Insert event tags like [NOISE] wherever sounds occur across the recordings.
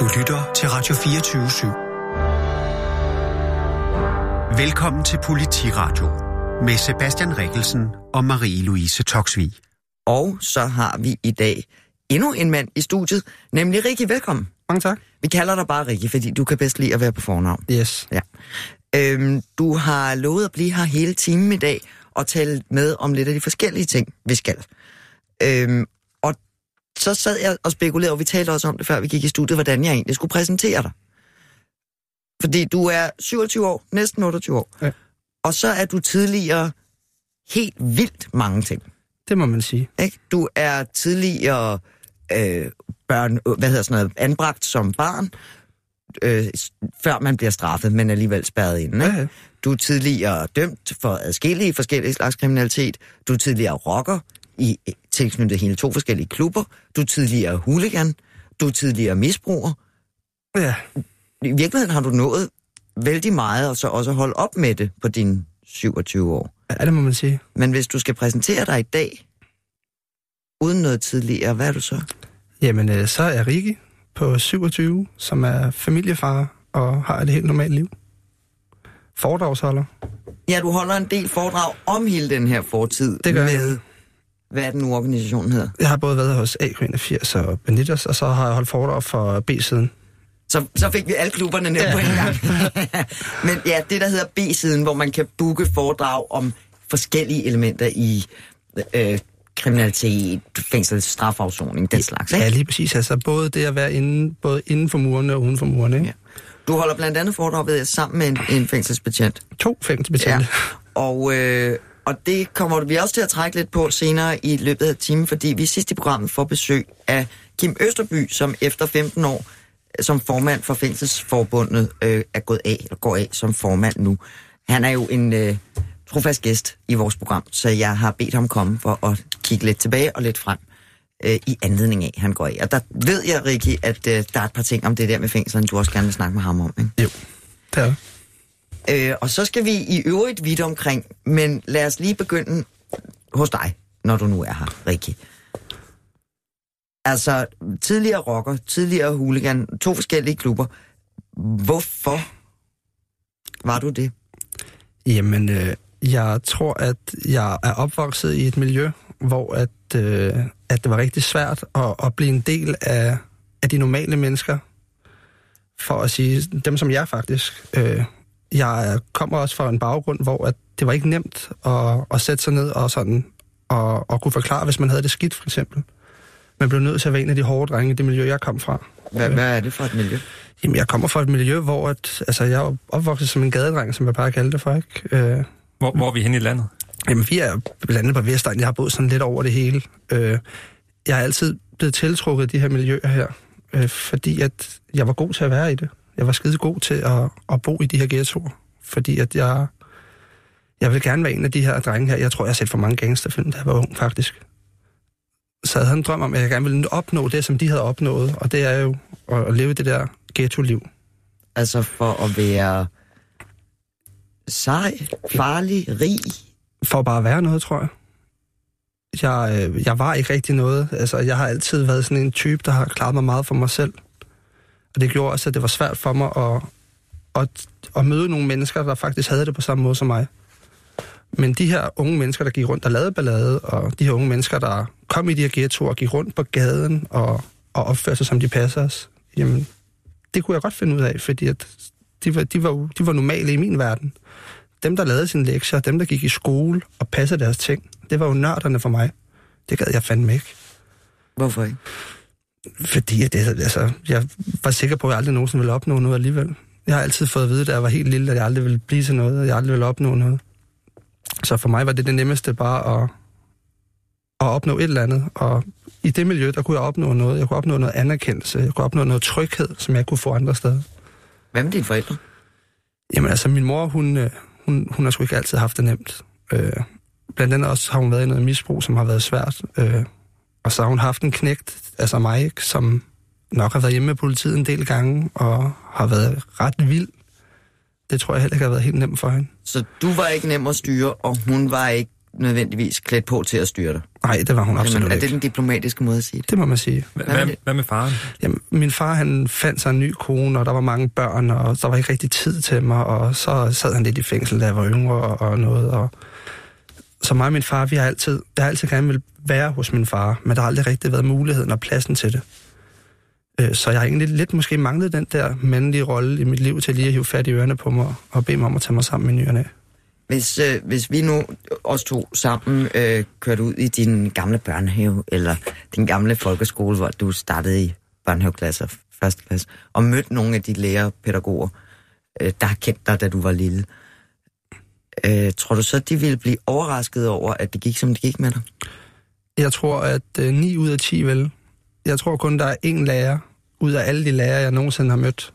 Du lytter til Radio 24 /7. Velkommen til Politiradio med Sebastian Rikkelsen og Marie-Louise Toksvig. Og så har vi i dag endnu en mand i studiet, nemlig Rikke. Velkommen. Mange tak. Vi kalder dig bare Rikke, fordi du kan bedst lide at være på fornavn. Yes. Ja. Øhm, du har lovet at blive her hele timen i dag og tale med om lidt af de forskellige ting, vi skal. Øhm, så sad jeg og spekulerede, og vi talte også om det, før vi gik i studiet, hvordan jeg egentlig skulle præsentere dig. Fordi du er 27 år, næsten 28 år. Ja. Og så er du tidligere helt vildt mange ting. Det må man sige. Ikke? Du er tidligere øh, børn, hvad hedder sådan noget, anbragt som barn, øh, før man bliver straffet, men alligevel spærret inde. Ikke? Ja, ja. Du er tidligere dømt for adskillige forskellige slags kriminalitet. Du er tidligere rocker i tilknyttet hele to forskellige klubber. Du er tidligere hooligan. Du er tidligere misbruger. Ja, I virkeligheden har du nået vældig meget, og så også holde op med det på dine 27 år. ja det må man sige. Men hvis du skal præsentere dig i dag, uden noget tidligere, hvad er du så? Jamen, øh, så er Rikke på 27, som er familiefar og har et helt normalt liv. Foredragsholder. Ja, du holder en del foredrag om hele den her fortid Det gør jeg. Hvad er den nu organisationen hedder? Jeg har både været hos AK81 og Benitez, og så har jeg holdt foredrag for B-siden. Så, så fik vi alle klubberne ned ja. på en gang. [LAUGHS] Men ja, det der hedder B-siden, hvor man kan booke foredrag om forskellige elementer i øh, kriminalitet, fængsel, strafafsoning, den slags. Ikke? Ja, lige præcis. Altså både det at være inde, både inden for murene og uden for murene. Ikke? Ja. Du holder blandt andet foredrag, ved sammen med en, en fængselsbetjent. To fængselsbetjente. Og, øh, og det kommer vi også til at trække lidt på senere i løbet af timen, fordi vi sidst i programmet får besøg af Kim Østerby, som efter 15 år øh, som formand for Fængselsforbundet øh, er gået af, eller går af som formand nu. Han er jo en øh, trofast gæst i vores program, så jeg har bedt ham komme for at kigge lidt tilbage og lidt frem øh, i anledning af, han går af. Og der ved jeg, Rikki, at øh, der er et par ting om det der med fængslerne, du også gerne vil snakke med ham om. Ikke? Jo, det er. Øh, og så skal vi i øvrigt vidt omkring, men lad os lige begynde hos dig, når du nu er her, Rikki. Altså, tidligere rocker, tidligere hooligan, to forskellige klubber. Hvorfor var du det? Jamen, øh, jeg tror, at jeg er opvokset i et miljø, hvor at, øh, at det var rigtig svært at, at blive en del af, af de normale mennesker. For at sige, dem som jeg faktisk. Øh, jeg kommer også fra en baggrund, hvor at det var ikke nemt at, at sætte sig ned og sådan og, og kunne forklare, hvis man havde det skidt, for eksempel. Man blev nødt til at være en af de hårde drenge i det miljø, jeg kom fra. Hvad, hvad er det for et miljø? Jamen, jeg kommer fra et miljø, hvor at, altså, jeg er opvokset som en gadedreng, som jeg bare kalder det for, ikke? Øh, Hvor, hvor er vi henne i landet? Jamen, vi er blandt andet på Vestegn. Jeg har boet sådan lidt over det hele. Øh, jeg har altid blevet tiltrukket af de her miljøer her, øh, fordi at jeg var god til at være i det. Jeg var skide god til at, at bo i de her ghettoer, fordi at jeg, jeg vil gerne være en af de her drenge her. Jeg tror, jeg har set for mange gangsterfilm, da jeg var ung, faktisk. Så jeg havde en drøm om, at jeg gerne ville opnå det, som de havde opnået, og det er jo at, leve det der ghetto-liv. Altså for at være sej, farlig, rig. For bare at være noget, tror jeg. Jeg, øh, jeg var ikke rigtig noget. Altså, jeg har altid været sådan en type, der har klaret mig meget for mig selv. Og det gjorde også, at det var svært for mig at, at, at møde nogle mennesker, der faktisk havde det på samme måde som mig. Men de her unge mennesker, der gik rundt og lavede ballade, og de her unge mennesker, der kom i de her ghettoer og gik rundt på gaden og, og opførte sig, som de passer os, jamen, det kunne jeg godt finde ud af, fordi at de, var, de, var, de var normale i min verden. Dem, der lavede sine lektier, dem, der gik i skole og passede deres ting, det var jo nørderne for mig. Det gad jeg fandme ikke. Hvorfor ikke? Fordi at det, altså, jeg var sikker på, at jeg aldrig nogensinde ville opnå noget alligevel. Jeg har altid fået at vide, da jeg var helt lille, at jeg aldrig ville blive til noget, og jeg aldrig ville opnå noget. Så for mig var det det nemmeste bare at, at opnå et eller andet. Og i det miljø, der kunne jeg opnå noget. Jeg kunne opnå noget anerkendelse. Jeg kunne opnå noget tryghed, som jeg kunne få andre steder. Hvad med dine forældre? Jamen altså, min mor, hun, øh, hun, hun har sgu ikke altid haft det nemt. Øh, blandt andet også har hun været i noget misbrug, som har været svært. Øh, og så har hun haft en knægt, altså mig, som nok har været hjemme med politiet en del gange, og har været ret vild. Det tror jeg heller ikke har været helt nemt for hende. Så du var ikke nem at styre, og hun var ikke nødvendigvis klædt på til at styre dig. Nej, det var hun absolut Jamen, er ikke. det den diplomatiske måde at sige det? Det må man sige. Hvad, Hvad med hvad, med faren? Jamen, min far han fandt sig en ny kone, og der var mange børn, og der var ikke rigtig tid til mig, og så sad han lidt i fængsel, da jeg var yngre og, og noget. Og... Så mig og min far, vi har altid, jeg har altid gerne vil være hos min far, men der har aldrig rigtig været muligheden og pladsen til det. Øh, så jeg har egentlig lidt måske manglet den der mandlige rolle i mit liv til lige at hive fat i ørerne på mig og bede mig om at tage mig sammen med nyerne. Hvis, øh, hvis vi nu os to sammen øh, kørte ud i din gamle børnehave, eller din gamle folkeskole, hvor du startede i børnehaveklasse og første klasse, og mødte nogle af de lærere pædagoger, øh, der har kendt dig, da du var lille, øh, Øh, tror du så, de ville blive overrasket over, at det gik, som det gik med dig? Jeg tror, at øh, 9 ud af 10 vel. Jeg tror kun, der er én lærer ud af alle de lærere, jeg nogensinde har mødt,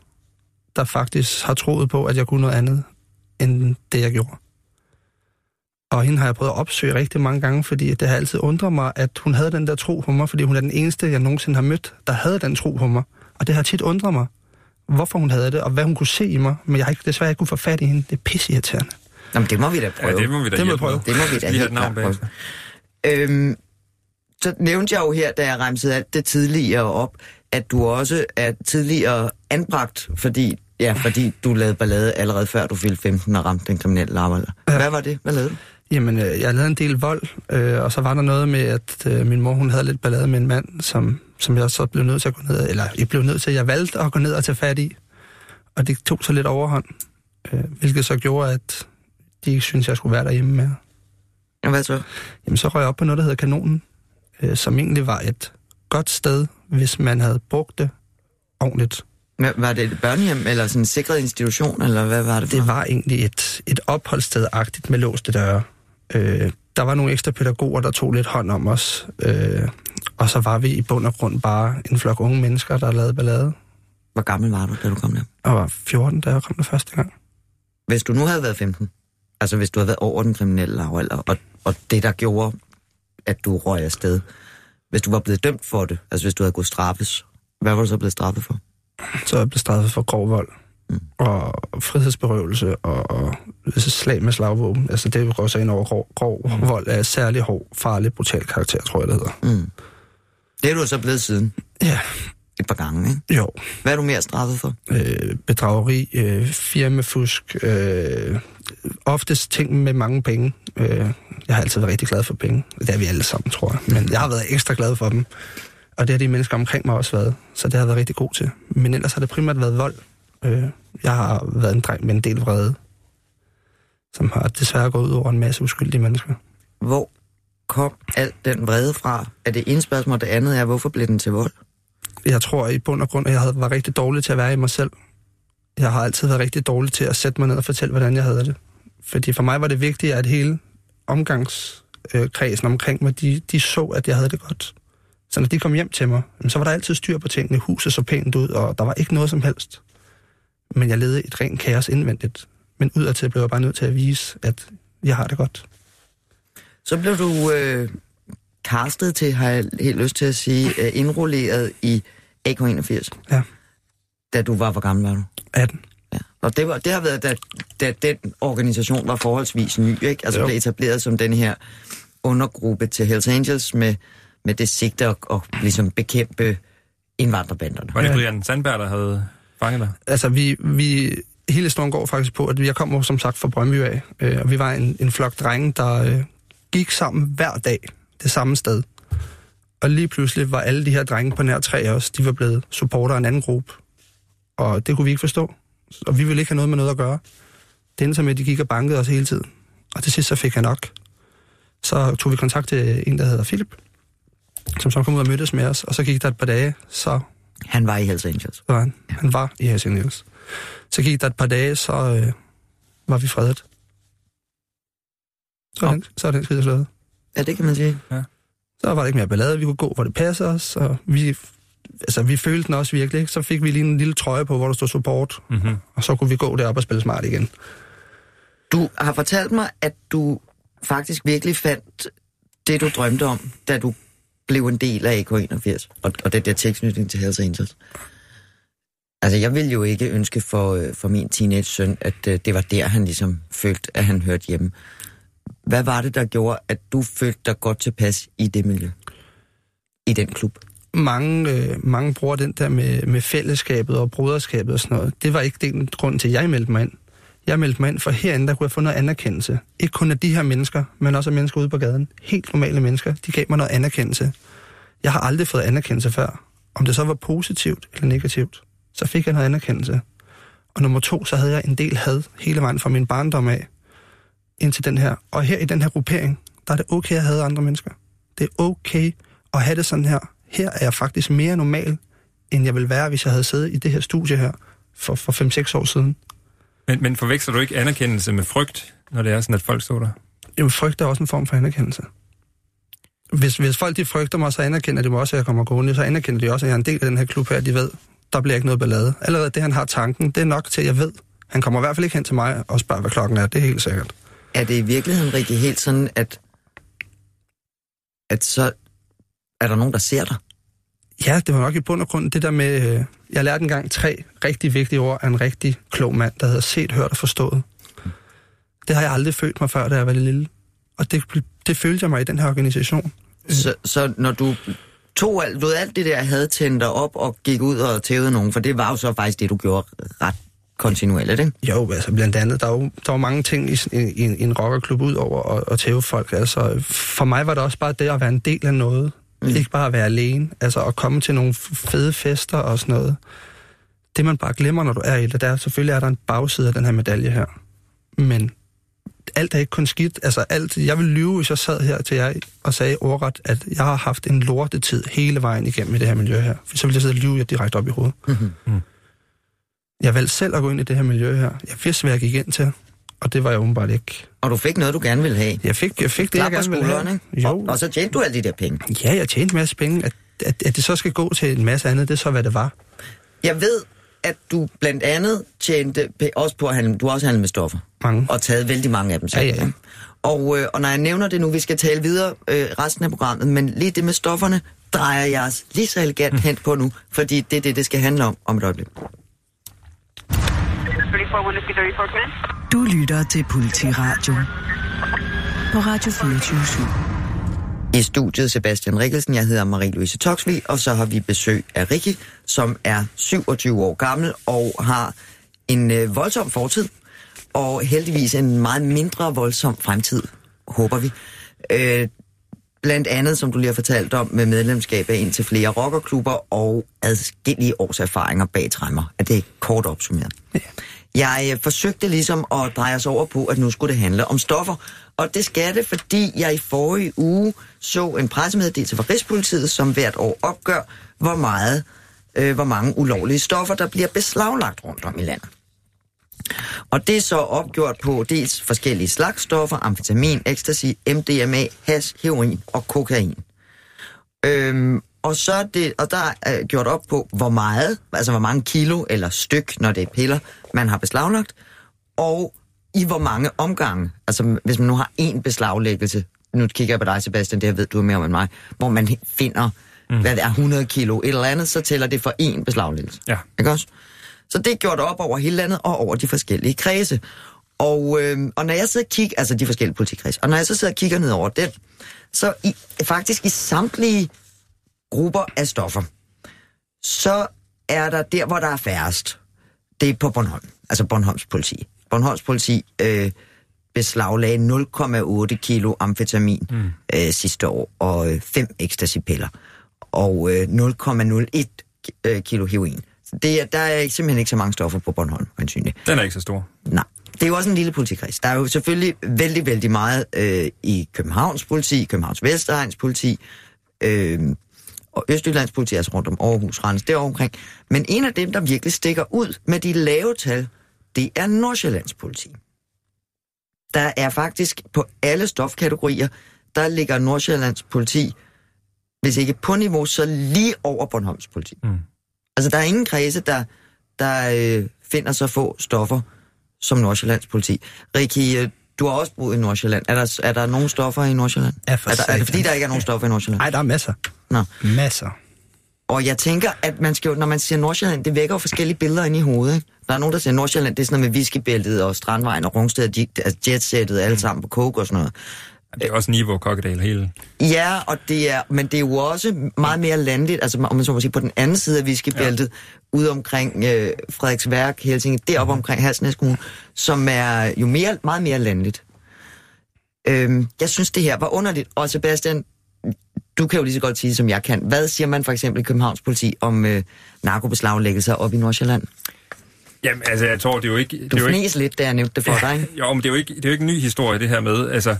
der faktisk har troet på, at jeg kunne noget andet, end det, jeg gjorde. Og hende har jeg prøvet at opsøge rigtig mange gange, fordi det har altid undret mig, at hun havde den der tro på mig, fordi hun er den eneste, jeg nogensinde har mødt, der havde den tro på mig. Og det har tit undret mig, hvorfor hun havde det, og hvad hun kunne se i mig. Men jeg har ikke, desværre ikke kunne få fat i hende. Det er pisseirriterende. Jamen, det må vi da prøve. Ja, det må vi da Det må vi prøve. Det må vi da Vi har helt navn klart prøve. Øhm, så nævnte jeg jo her, da jeg remsede alt det tidligere op, at du også er tidligere anbragt, fordi, ja, fordi du lavede ballade allerede før du fyldte 15 og ramte den kriminelle lavalder. Hvad var det? Hvad lavede du? Jamen, øh, jeg lavede en del vold, øh, og så var der noget med, at øh, min mor hun havde lidt ballade med en mand, som, som jeg så blev nødt til at gå ned, eller jeg blev nødt til, jeg valgte at gå ned og tage fat i. Og det tog så lidt overhånd, øh, hvilket så gjorde, at de ikke syntes, jeg skulle være derhjemme mere. Og hvad så? Jamen, så røg jeg op på noget, der hedder Kanonen, øh, som egentlig var et godt sted, hvis man havde brugt det ordentligt. Hvad- Var det et børnehjem, eller sådan en sikret institution, eller hvad var det for? Det var egentlig et, et opholdssted-agtigt med låste døre. Øh, der var nogle ekstra pædagoger, der tog lidt hånd om os. Øh, og så var vi i bund og grund bare en flok unge mennesker, der lavede ballade. Hvor gammel var du, da du kom der? Og var 14, da jeg kom der første gang. Hvis du nu havde været 15, altså hvis du havde været over den kriminelle lavalder, og, og det, der gjorde, at du røg afsted, hvis du var blevet dømt for det, altså hvis du havde gået straffes, hvad var du så blevet straffet for? Så jeg blev straffet for grov vold. Mm. Og frihedsberøvelse og, og slag med slagvåben. Altså det går så ind over grov, grov mm. vold af særlig hård, farlig, brutal karakter, tror jeg, det hedder. Mm. Det er du så blevet siden Ja, et par gange, ikke? jo. Hvad er du mere straffet for? øh, bedrageri, øh, firmafusk, øh, oftest ting med mange penge. Øh, jeg har altid været rigtig glad for penge. Det er vi alle sammen, tror jeg. Men jeg har været ekstra glad for dem. Og det har de mennesker omkring mig også været. Så det har jeg været rigtig god til. Men ellers har det primært været vold. Øh, jeg har været en dreng med en del vrede, som har desværre gået ud over en masse uskyldige mennesker. Hvor kom alt den vrede fra? Er det ene spørgsmål, det andet er, hvorfor blev den til vold? Jeg tror i bund og grund, at jeg havde- var rigtig dårlig til at være i mig selv. Jeg har altid været rigtig dårlig til at sætte mig ned og fortælle, hvordan jeg havde det. Fordi for mig var det vigtigt, at hele omgangskredsen omkring mig, de, de så, at jeg havde det godt. Så når de kom hjem til mig, så var der altid styr på tingene. Huset så pænt ud, og der var ikke noget som helst. Men jeg levede et rent kaos indvendigt. Men udadtil blev jeg bare nødt til at vise, at jeg har det godt. Så blev du øh, castet til, har jeg helt lyst til at sige, øh, indrulleret i AK81. Ja. Da du var, hvor gammel var du? 18. Ja. Og det, var, det har været, da, da den organisation var forholdsvis ny, ikke? Altså Jo. blev etableret som den her undergruppe til Hells Angels med, med det sigte at, at ligesom bekæmpe indvandrerbanderne. Var det. Brian Sandberg, der havde fanget dig? Altså, vi, vi, hele historien går faktisk på, at jeg kom som sagt fra Brøndby af, øh, og vi var en, en flok drenge, der øh, gik sammen hver dag det samme sted. Og lige pludselig var alle de her drenge på nær tre af os, de var blevet supporter af en anden gruppe. Og det kunne vi ikke forstå. Og vi ville ikke have noget med noget at gøre. Det endte så med, at de gik og bankede os hele tiden. Og til sidst så fik jeg nok. Så tog vi kontakt til en, der hedder Philip, som så kom ud og mødtes med os. Og så gik der et par dage, så Han var i Hells Angels. var han. Han var i Hells Angels. Så gik der et par dage, så øh, var vi fredet. Så er den, så er den skide slået. Ja, det kan man sige. Så var der ikke mere ballade. Vi kunne gå, hvor det passer os, og vi, altså, vi følte den også virkelig. Ikke? Så fik vi lige en lille trøje på, hvor der stod support, Mm-hmm. og så kunne vi gå derop og spille smart igen. Du har fortalt mig, at du faktisk virkelig fandt det, du drømte om, da du blev en del af AK81, og, og det der tilknytning til Hells Angels. Altså, jeg ville jo ikke ønske for, øh, for min teenage-søn, at øh, det var der, han ligesom følte, at han hørte hjemme. hvad var det, der gjorde, at du følte dig godt tilpas i det miljø? I den klub? Mange, øh, mange bruger den der med, med fællesskabet og broderskabet og sådan noget. Det var ikke den grund til, at jeg meldte mig ind. Jeg meldte mig ind, for herinde, der kunne jeg få noget anerkendelse. Ikke kun af de her mennesker, men også af mennesker ude på gaden. Helt normale mennesker. De gav mig noget anerkendelse. Jeg har aldrig fået anerkendelse før. Om det så var positivt eller negativt, så fik jeg noget anerkendelse. Og nummer to, så havde jeg en del had hele vejen fra min barndom af indtil den her. Og her i den her gruppering, der er det okay at have andre mennesker. Det er okay at have det sådan her. Her er jeg faktisk mere normal, end jeg ville være, hvis jeg havde siddet i det her studie her for, for 5-6 år siden. Men, men forveksler du ikke anerkendelse med frygt, når det er sådan, at folk står der? Jo, frygt er også en form for anerkendelse. Hvis, hvis folk de frygter mig, så anerkender de mig også, at jeg kommer gående. Så anerkender de også, at jeg er en del af den her klub her. De ved, der bliver ikke noget ballade. Allerede det, han har tanken, det er nok til, at jeg ved. Han kommer i hvert fald ikke hen til mig og spørger, hvad klokken er. Det er helt sikkert. Er det i virkeligheden rigtig helt sådan, at, at så er der nogen, der ser dig? Ja, det var nok i bund og grund det der med... Øh, jeg lærte engang tre rigtig vigtige ord af en rigtig klog mand, der hedder set, hørt og forstået. Det har jeg aldrig følt mig før, da jeg var lille. Og det, det følte jeg mig i den her organisation. Så, så når du tog alt, ved alt det der, havde tændt dig op og gik ud og tævede nogen, for det var jo så faktisk det, du gjorde ret kontinuerligt, ikke? Jo, altså blandt andet, der var, der var mange ting i, i, i en rockerklub ud over at, at tæve folk. Altså, for mig var det også bare det at være en del af noget. Mm. Ikke bare at være alene, altså at komme til nogle fede fester og sådan noget. Det man bare glemmer, når du er i det, der er selvfølgelig er der en bagside af den her medalje her. Men alt er ikke kun skidt. Altså alt, jeg vil lyve, hvis jeg sad her til jer og sagde ordret, at jeg har haft en lortetid hele vejen igennem i det her miljø her. For så ville jeg sidde og lyve jer direkte op i hovedet. Mm-hmm. Mm. Jeg valgte selv at gå ind i det her miljø her. Jeg vidste, hvad jeg gik ind til. Og det var jeg åbenbart ikke. Og du fik noget, du gerne ville have? Jeg fik, jeg fik det, jeg gerne ville have. Jo. Og, og så tjente du alle de der penge? Ja, jeg tjente en masse penge. At, at, at det så skal gå til en masse andet, det er så, hvad det var. Jeg ved, at du blandt andet tjente også på at handle, du også handlet med stoffer. Mange. Og taget vældig mange af dem selv. Ja, ja. Og, øh, og når jeg nævner det nu, vi skal tale videre øh, resten af programmet, men lige det med stofferne, drejer jeg os lige så elegant mm. hen på nu, fordi det er det, det skal handle om om et øjeblik. Du lytter til Politiradio på Radio 24 I studiet Sebastian Rikkelsen, jeg hedder Marie-Louise Toksvig, og så har vi besøg af Rikke, som er 27 år gammel og har en øh, voldsom fortid, og heldigvis en meget mindre voldsom fremtid, håber vi. Øh, blandt andet, som du lige har fortalt om, med medlemskab af ind til flere rockerklubber og adskillige års erfaringer bag træmmer. Er det kort opsummeret? Ja. Jeg øh, forsøgte ligesom at dreje os over på, at nu skulle det handle om stoffer. Og det skal det, fordi jeg i forrige uge så en pressemeddelelse fra Rigspolitiet, som hvert år opgør, hvor meget, øh, hvor mange ulovlige stoffer, der bliver beslaglagt rundt om i landet. Og det er så opgjort på dels forskellige slags stoffer, amfetamin, ecstasy, MDMA, hash, heroin og kokain. Øhm, og så er det, og der er øh, gjort op på, hvor meget, altså hvor mange kilo eller styk, når det er piller, man har beslaglagt, og i hvor mange omgange, altså hvis man nu har en beslaglæggelse, nu kigger jeg på dig, Sebastian, det her ved du mere om end mig, hvor man finder, mm. hvad det er, 100 kilo, et eller andet, så tæller det for en beslaglæggelse. Ja. Ikke også? Så det er gjort op over hele landet og over de forskellige kredse. Og, øh, og når jeg sidder og kigger, altså de forskellige politikredse, og når jeg så sidder og kigger ned over den, så i, faktisk i samtlige grupper af stoffer, så er der der, hvor der er færrest. Det er på Bornholm, altså Bornholms politi. Bornholms politi øh, beslaglagde 0,8 kilo amfetamin mm. øh, sidste år, og øh, 5 ecstasy-piller, og øh, 0,01 øh, kilo heroin. Det er, der er simpelthen ikke så mange stoffer på Bornholm, ansynligt. Den er ikke så stor. Nej. Det er jo også en lille politikreds. Der er jo selvfølgelig vældig, vældig meget øh, i Københavns politi, Københavns Vestegns politi, øh, og Østjyllands politi, altså rundt om Aarhus, Randers, derovre omkring. Men en af dem, der virkelig stikker ud med de lave tal, det er Nordsjællands politi. Der er faktisk på alle stofkategorier, der ligger Nordsjællands politi, hvis ikke på niveau, så lige over Bornholms politi. Mm. Altså, der er ingen kredse, der, der øh, finder så få stoffer som Nordsjællands politi. Rikki, øh, du har også boet i Nordsjælland. Er der, er der nogen stoffer i Nordsjælland? Ja, for er, der, er det fordi, der ikke er nogen stoffer i Nordsjælland? Nej, der er masser. Nå. Masser. Og jeg tænker, at man skal jo, når man siger Nordsjælland, det vækker jo forskellige billeder ind i hovedet. Ikke? Der er nogen, der siger Nordsjælland, det er sådan noget med whiskybæltet og Strandvejen og Rungsted, de, altså jetsættet, alle sammen på coke og sådan noget. Det er også Niveau Kokkedal hele. Ja, og det er, men det er jo også meget mere landligt, altså om man så må sige, på den anden side af whiskybæltet, ja. ude omkring øh, Frederiksværk, Helsinge, deroppe mm. omkring Halsnæs Kommune, som er jo mere, meget mere landligt. Øhm, jeg synes, det her var underligt, og Sebastian, du kan jo lige så godt sige, som jeg kan. Hvad siger man for eksempel i Københavns politi om øh, narkobeslaglæggelser op i Nordsjælland? Jamen, altså, jeg tror, det er jo ikke... Du det er fnis ikke, lidt, da jeg nævnte det for dig, ikke? Jo, men det er jo ikke, det er jo ikke en ny historie, det her med, altså...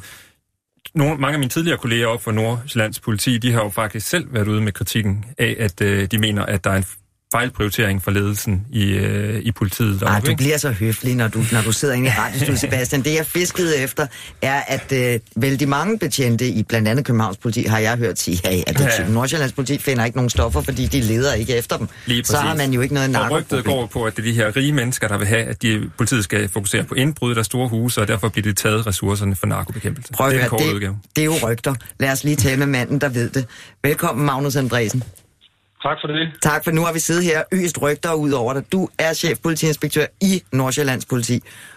Nogle, mange af mine tidligere kolleger op for Nordsjællands politi, de har jo faktisk selv været ude med kritikken af, at øh, de mener, at der er en fejlprioritering for ledelsen i, øh, i politiet. Ej, du bliver så høflig, når du, når du sidder inde i radiostudiet, Sebastian. Det, jeg fiskede efter, er, at øh, vældig mange betjente i blandt andet Københavns politi, har jeg hørt sige, hey, at det, ja. Nordsjællands politi finder ikke nogen stoffer, fordi de leder ikke efter dem. Lige så har man jo ikke noget narkoproblem. Og rygtet går på, at det er de her rige mennesker, der vil have, at de, politiet skal fokusere på indbrud af store huse, og derfor bliver det taget ressourcerne for narkobekæmpelse. Prøv det er det, det er jo rygter. Lad os lige tale med manden, der ved det. Velkommen, Magnus Andresen. Tak for det. Tak, for nu har vi siddet her øst rygter ud over dig. Du er chefpolitiinspektør i Nordsjællands politi,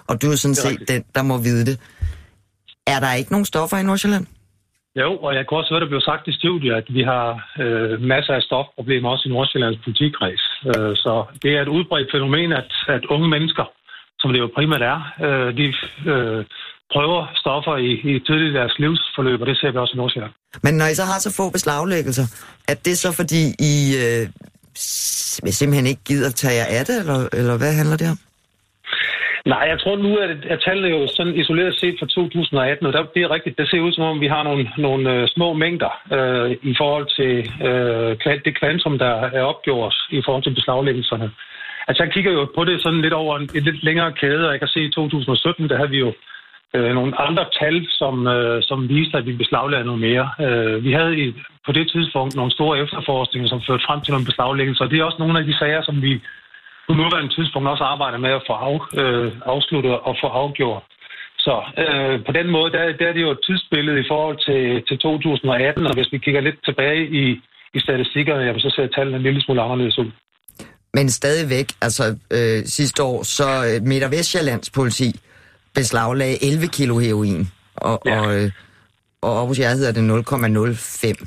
og du er sådan er set den, der må vide det. Er der ikke nogen stoffer i Nordsjælland? Jo, og jeg kan også høre, der blev sagt i studiet, at vi har øh, masser af stofproblemer også i Nordsjællands politikreds. Øh, så det er et udbredt fænomen, at, at unge mennesker, som det jo primært er, øh, de øh, prøver stoffer i, i tidligt deres livsforløb, og det ser vi også i Nordsjælland. Men når I så har så få beslaglæggelser, er det så fordi I øh, simpelthen ikke gider tage jer af det, eller, eller hvad handler det om? Nej, jeg tror nu, at, at tallene jo sådan isoleret set fra 2018, og der, det er rigtigt, det ser ud som om, vi har nogle, nogle uh, små mængder uh, i forhold til uh, det kvantum, der er opgjort i forhold til beslaglæggelserne. Altså jeg kigger jo på det sådan lidt over en, en lidt længere kæde, og jeg kan se i 2017, der havde vi jo øh, nogle andre tal, som, øh, som viste, at vi beslaglagde noget mere. Øh, vi havde i, på det tidspunkt nogle store efterforskninger, som førte frem til nogle beslaglæggelser, og det er også nogle af de sager, som vi på nuværende tidspunkt også arbejder med at få af, øh, afsluttet og få afgjort. Så øh, på den måde, der, der er det jo et tidsbillede i forhold til, til 2018, og hvis vi kigger lidt tilbage i, i statistikkerne, jamen, så ser tallene en lille smule anderledes ud. Men stadigvæk, altså øh, sidste år, så øh, Midt- og Vestjyllands politi beslaglagde 11 kilo heroin, og, ja. og, øh, og Aarhus jeg hedder det 0,05.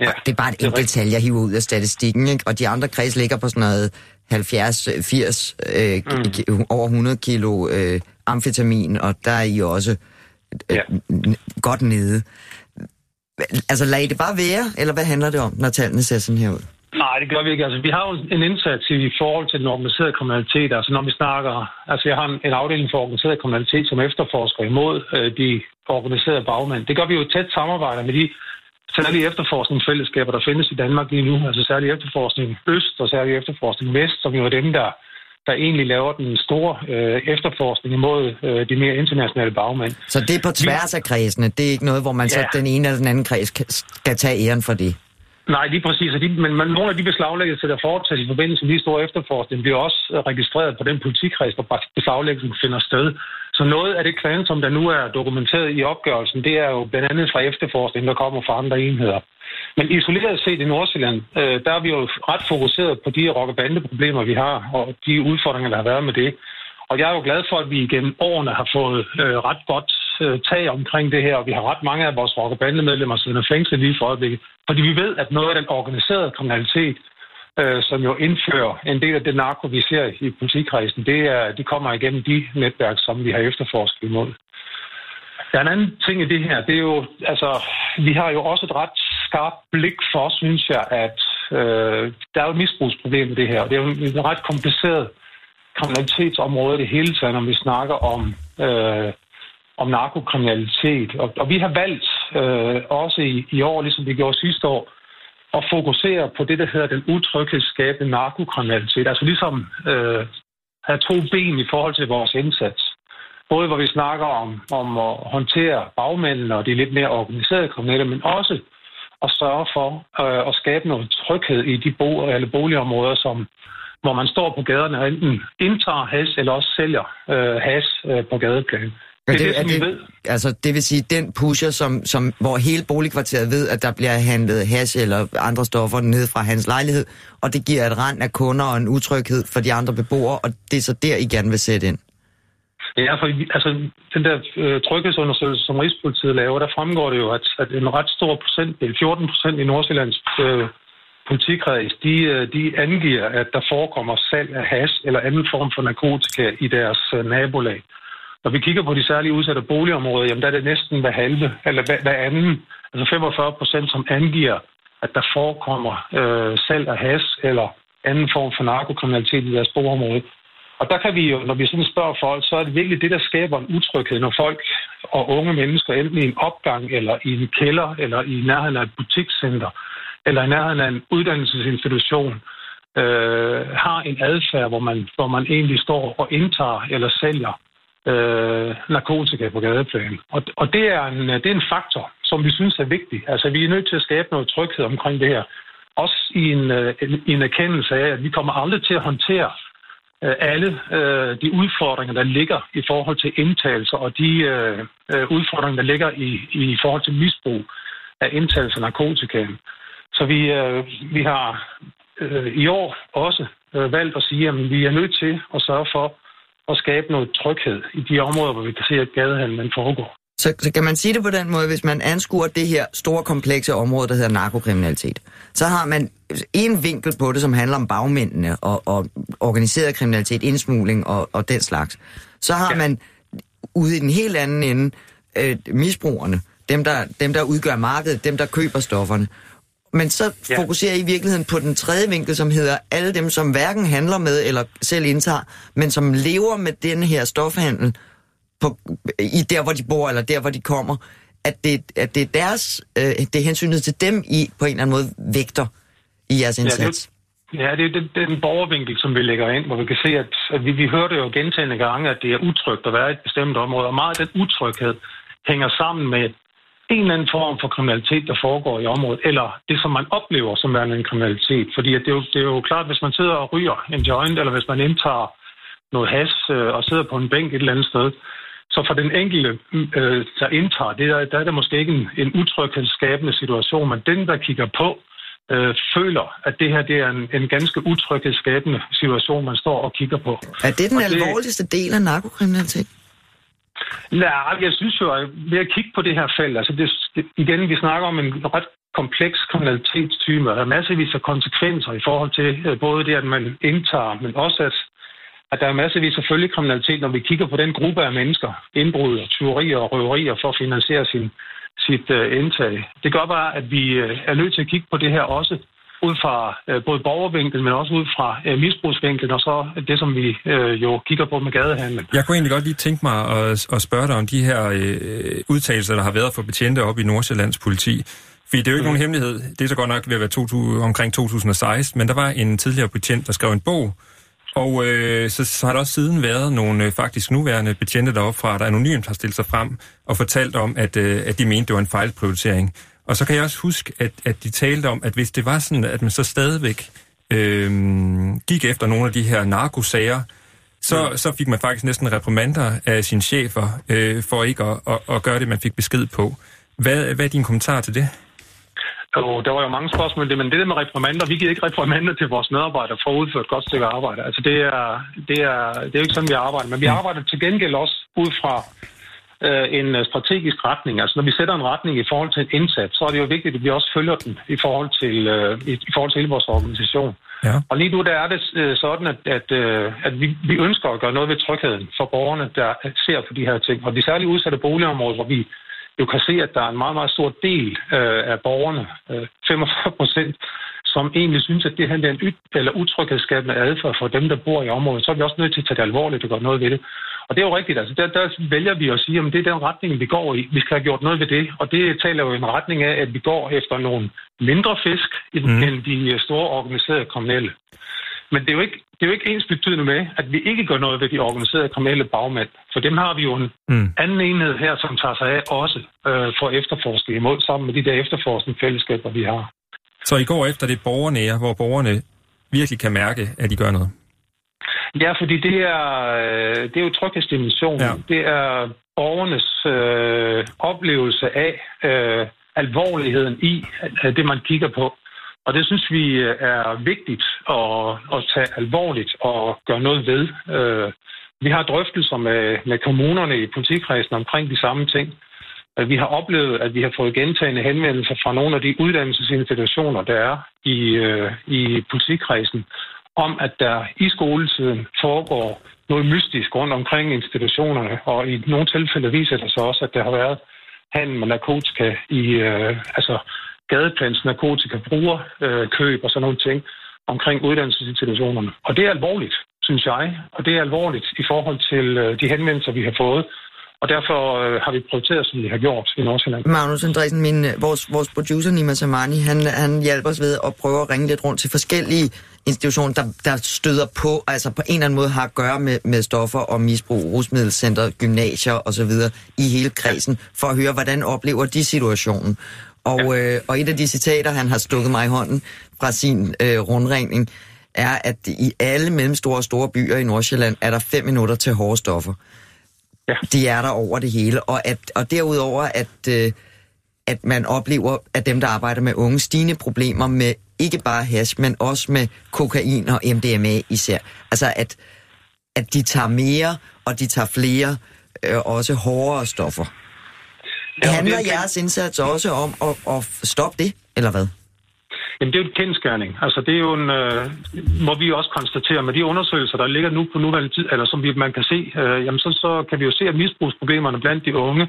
Ja, det er bare et enkelt tal, jeg hiver ud af statistikken, ikke? og de andre kreds ligger på sådan noget 70-80, øh, mm. over 100 kilo øh, amfetamin, og der er I også øh, ja. godt nede. Altså lad I det bare være, eller hvad handler det om, når tallene ser sådan her ud? Nej, det gør vi ikke. Altså, vi har jo en indsats i forhold til den organiserede kriminalitet. Altså, når vi snakker... Altså, jeg har en afdeling for organiseret kriminalitet, som efterforsker imod øh, de organiserede bagmænd. Det gør vi jo i tæt samarbejde med de særlige efterforskningsfællesskaber, der findes i Danmark lige nu. Altså særlig efterforskning Øst og særlig efterforskning Vest, som jo er dem, der, der egentlig laver den store øh, efterforskning imod øh, de mere internationale bagmænd. Så det er på tværs af kredsene? Det er ikke noget, hvor man ja. så den ene eller den anden kreds skal tage æren for det? Nej, lige præcis. De, men, men nogle af de beslaglæggelser, der foretages i forbindelse med de store efterforskning, bliver også registreret på den politikreds, hvor beslaglæggelsen finder sted. Så noget af det kvantum, der nu er dokumenteret i opgørelsen, det er jo blandt andet fra efterforskning, der kommer fra andre enheder. Men isoleret set i Nordsjælland, øh, der er vi jo ret fokuseret på de rock- problemer vi har, og de udfordringer, der har været med det. Og jeg er jo glad for, at vi igennem årene har fået øh, ret godt øh, tag omkring det her, og vi har ret mange af vores rock- og bandemedlemmer siddende fængsel lige for øjeblikket. Fordi vi ved, at noget af den organiserede kriminalitet, øh, som jo indfører en del af det narko, vi ser i politikredsen, det er, de kommer igennem de netværk, som vi har efterforsket imod. Der er en anden ting i det her, det er jo, altså, vi har jo også et ret skarpt blik for, synes jeg, at øh, der er jo et misbrugsproblem i det her. Det er jo en ret kompliceret kriminalitetsområde det hele taget, når vi snakker om øh, om narkokriminalitet. Og, og vi har valgt øh, også i, i år, ligesom vi gjorde sidste år, at fokusere på det, der hedder den utryghedsskabende narkokriminalitet. Altså ligesom øh, have to ben i forhold til vores indsats. Både hvor vi snakker om, om at håndtere bagmændene og de lidt mere organiserede kriminelle, men også at sørge for øh, at skabe noget tryghed i de bo- eller boligområder, som, hvor man står på gaderne og enten indtager has eller også sælger øh, has øh, på gadeplan. Det, det, det, er det, ved. Altså, det vil sige, den pusher, som, som, hvor hele boligkvarteret ved, at der bliver handlet hash eller andre stoffer ned fra hans lejlighed, og det giver et rand af kunder og en utryghed for de andre beboere, og det er så der, I gerne vil sætte ind. Ja, for altså, den der øh, tryghedsundersøgelse, som Rigspolitiet laver, der fremgår det jo, at, at en ret stor procent, 14 procent i Nordsjællands øh, politikreds, de, øh, de angiver, at der forekommer salg af has eller anden form for narkotika i deres øh, nabolag. Når vi kigger på de særlige udsatte boligområder, jamen der er det næsten hver halve, eller hver, hver anden, altså 45 procent, som angiver, at der forekommer øh, salg af has eller anden form for narkokriminalitet i deres boligområde. Og der kan vi jo, når vi sådan spørger folk, så er det virkelig det, der skaber en utryghed, når folk og unge mennesker, enten i en opgang, eller i en kælder, eller i nærheden af et butikscenter, eller i nærheden af en uddannelsesinstitution, øh, har en adfærd, hvor man, hvor man egentlig står og indtager eller sælger øh, narkotika på gadeplan. Og, og det, er en, det er en faktor, som vi synes er vigtig. Altså, vi er nødt til at skabe noget tryghed omkring det her. Også i en, øh, en, en erkendelse af, at vi kommer aldrig til at håndtere øh, alle øh, de udfordringer, der ligger i forhold til indtagelser, og de øh, øh, udfordringer, der ligger i, i forhold til misbrug af indtagelse af narkotika. Så vi, øh, vi har øh, i år også øh, valgt at sige, at vi er nødt til at sørge for at skabe noget tryghed i de områder, hvor vi kan se, at gadehandlen foregår. Så, så kan man sige det på den måde, hvis man anskuer det her store komplekse område, der hedder narkokriminalitet, så har man en vinkel på det, som handler om bagmændene og, og organiseret kriminalitet, indsmugling og, og den slags. Så har ja. man ude i den helt anden ende øh, misbrugerne, dem der, dem der udgør markedet, dem der køber stofferne. Men så ja. fokuserer I i virkeligheden på den tredje vinkel, som hedder alle dem, som hverken handler med eller selv indtager, men som lever med den her stofhandel på, i der, hvor de bor, eller der, hvor de kommer. At det, at det er deres, øh, det er hensynet til dem, I på en eller anden måde vægter i jeres indsats. Ja, det, ja, det er den, den borgervinkel, som vi lægger ind, hvor vi kan se, at, at vi, vi hørte jo gentagende gange, at det er utrygt at være i et bestemt område, og meget af den utryghed hænger sammen med en eller anden form for kriminalitet, der foregår i området, eller det, som man oplever som er en kriminalitet. Fordi det er, jo, det er jo klart, hvis man sidder og ryger en joint, eller hvis man indtager noget has øh, og sidder på en bænk et eller andet sted, så for den enkelte, øh, der indtager det, der, der er det måske ikke en, en utryghedsskabende situation, men den, der kigger på, øh, føler, at det her det er en, en ganske utryghedsskabende situation, man står og kigger på. Er det den og alvorligste det, del af narkokriminalitet? Nej, jeg synes jo, at ved at kigge på det her felt, altså det, igen, vi snakker om en ret kompleks kriminalitetstype, og der er massevis af konsekvenser i forhold til øh, både det, at man indtager, men også at, at der er massevis selvfølgelig kriminalitet, når vi kigger på den gruppe af mennesker, indbrud og tyverier og røverier for at finansiere sin, sit uh, indtag. Det gør bare, at vi uh, er nødt til at kigge på det her også ud fra øh, både borgervinklen, men også ud fra øh, misbrugsvinklen, og så det, som vi øh, jo kigger på med gadehandlen. Jeg kunne egentlig godt lige tænke mig at, at spørge dig om de her øh, udtalelser, der har været for betjente op i Nordsjællands politi. Fordi det er jo ikke mm. nogen hemmelighed. Det er så godt nok ved at være 2000, omkring 2016, men der var en tidligere betjent, der skrev en bog, og øh, så, så har der også siden været nogle øh, faktisk nuværende betjente deroppe fra, der anonymt har stillet sig frem og fortalt om, at, øh, at de mente, det var en fejlprioritering. Og så kan jeg også huske, at, at de talte om, at hvis det var sådan, at man så stadigvæk øh, gik efter nogle af de her narkosager, så, ja. så fik man faktisk næsten reprimander af sine chefer øh, for ikke at, at, at gøre det, man fik besked på. Hvad, hvad er din kommentar til det? Jo, der var jo mange spørgsmål, men det der med reprimander, vi giver ikke reprimander til vores medarbejdere for at udføre et godt stykke arbejde. Altså det er, det er, det er jo ikke sådan, vi arbejder, men vi mm. arbejder til gengæld også ud fra øh, en øh, strategisk retning. Altså når vi sætter en retning i forhold til en indsats, så er det jo vigtigt, at vi også følger den i forhold til, øh, i, i forhold til hele vores organisation. Ja. Og lige nu der er det øh, sådan, at, at, øh, at vi, vi ønsker at gøre noget ved trygheden for borgerne, der ser på de her ting. Og de særligt udsatte boligområder, hvor vi jo kan se, at der er en meget, meget stor del øh, af borgerne, øh, 45 procent, som egentlig synes, at det her er en yt- eller utryghedsskabende adfærd for dem, der bor i området, så er vi også nødt til at tage det alvorligt og gøre noget ved det. Og det er jo rigtigt. Altså, der, der vælger vi at sige, at det er den retning, vi går i. Vi skal have gjort noget ved det. Og det taler jo i en retning af, at vi går efter nogle mindre fisk mm. end de store organiserede kriminelle. Men det er, jo ikke, det er jo ikke ens betydende med, at vi ikke gør noget ved de organiserede kriminelle bagmænd. For dem har vi jo en mm. anden enhed her, som tager sig af også øh, for efterforske imod, sammen med de der efterforskningsfællesskaber, vi har. Så I går efter det borgernære, hvor borgerne virkelig kan mærke, at de gør noget? Ja, fordi det er, øh, det er jo tryghedsdimensionen. Ja. Det er borgernes øh, oplevelse af øh, alvorligheden i øh, det, man kigger på. Og det synes vi øh, er vigtigt at, at tage alvorligt og gøre noget ved. Øh, vi har drøftelser med, med kommunerne i politikredsen omkring de samme ting. Vi har oplevet, at vi har fået gentagende henvendelser fra nogle af de uddannelsesinstitutioner, der er i, øh, i politikredsen, om at der i skoletiden foregår noget mystisk rundt omkring institutionerne, og i nogle tilfælde viser det sig også, at der har været handel med narkotika i øh, altså gadeplans narkotika, bruger, øh, køb og sådan nogle ting omkring uddannelsesinstitutionerne. Og det er alvorligt, synes jeg, og det er alvorligt i forhold til øh, de henvendelser, vi har fået. Og derfor øh, har vi prioriteret, som vi har gjort i Nordsjælland. Magnus Andresen, min, øh, vores, vores producer Nima Samani, han, han hjælper os ved at prøve at ringe lidt rundt til forskellige institutioner, der, der støder på, altså på en eller anden måde har at gøre med, med stoffer og misbrug, rusmiddelcenter, gymnasier osv. i hele kredsen, for at høre, hvordan oplever de situationen. Og, ja. øh, og et af de citater, han har stukket mig i hånden fra sin øh, rundringning, er, at i alle mellemstore og store byer i Nordsjælland er der fem minutter til hårde stoffer. Ja. De er der over det hele. Og, at, og derudover, at, øh, at man oplever, at dem, der arbejder med unge, stigende problemer med ikke bare hash, men også med kokain og MDMA især. Altså, at, at de tager mere, og de tager flere, øh, også hårdere stoffer. Ja, Handler det jeres indsats også om at, at stoppe det, eller hvad? Jamen, det er jo en kendskærning. Altså, det er jo en, øh, må vi også konstatere, med de undersøgelser, der ligger nu på nuværende tid, eller som vi, man kan se, øh, jamen, så, så kan vi jo se, at misbrugsproblemerne blandt de unge,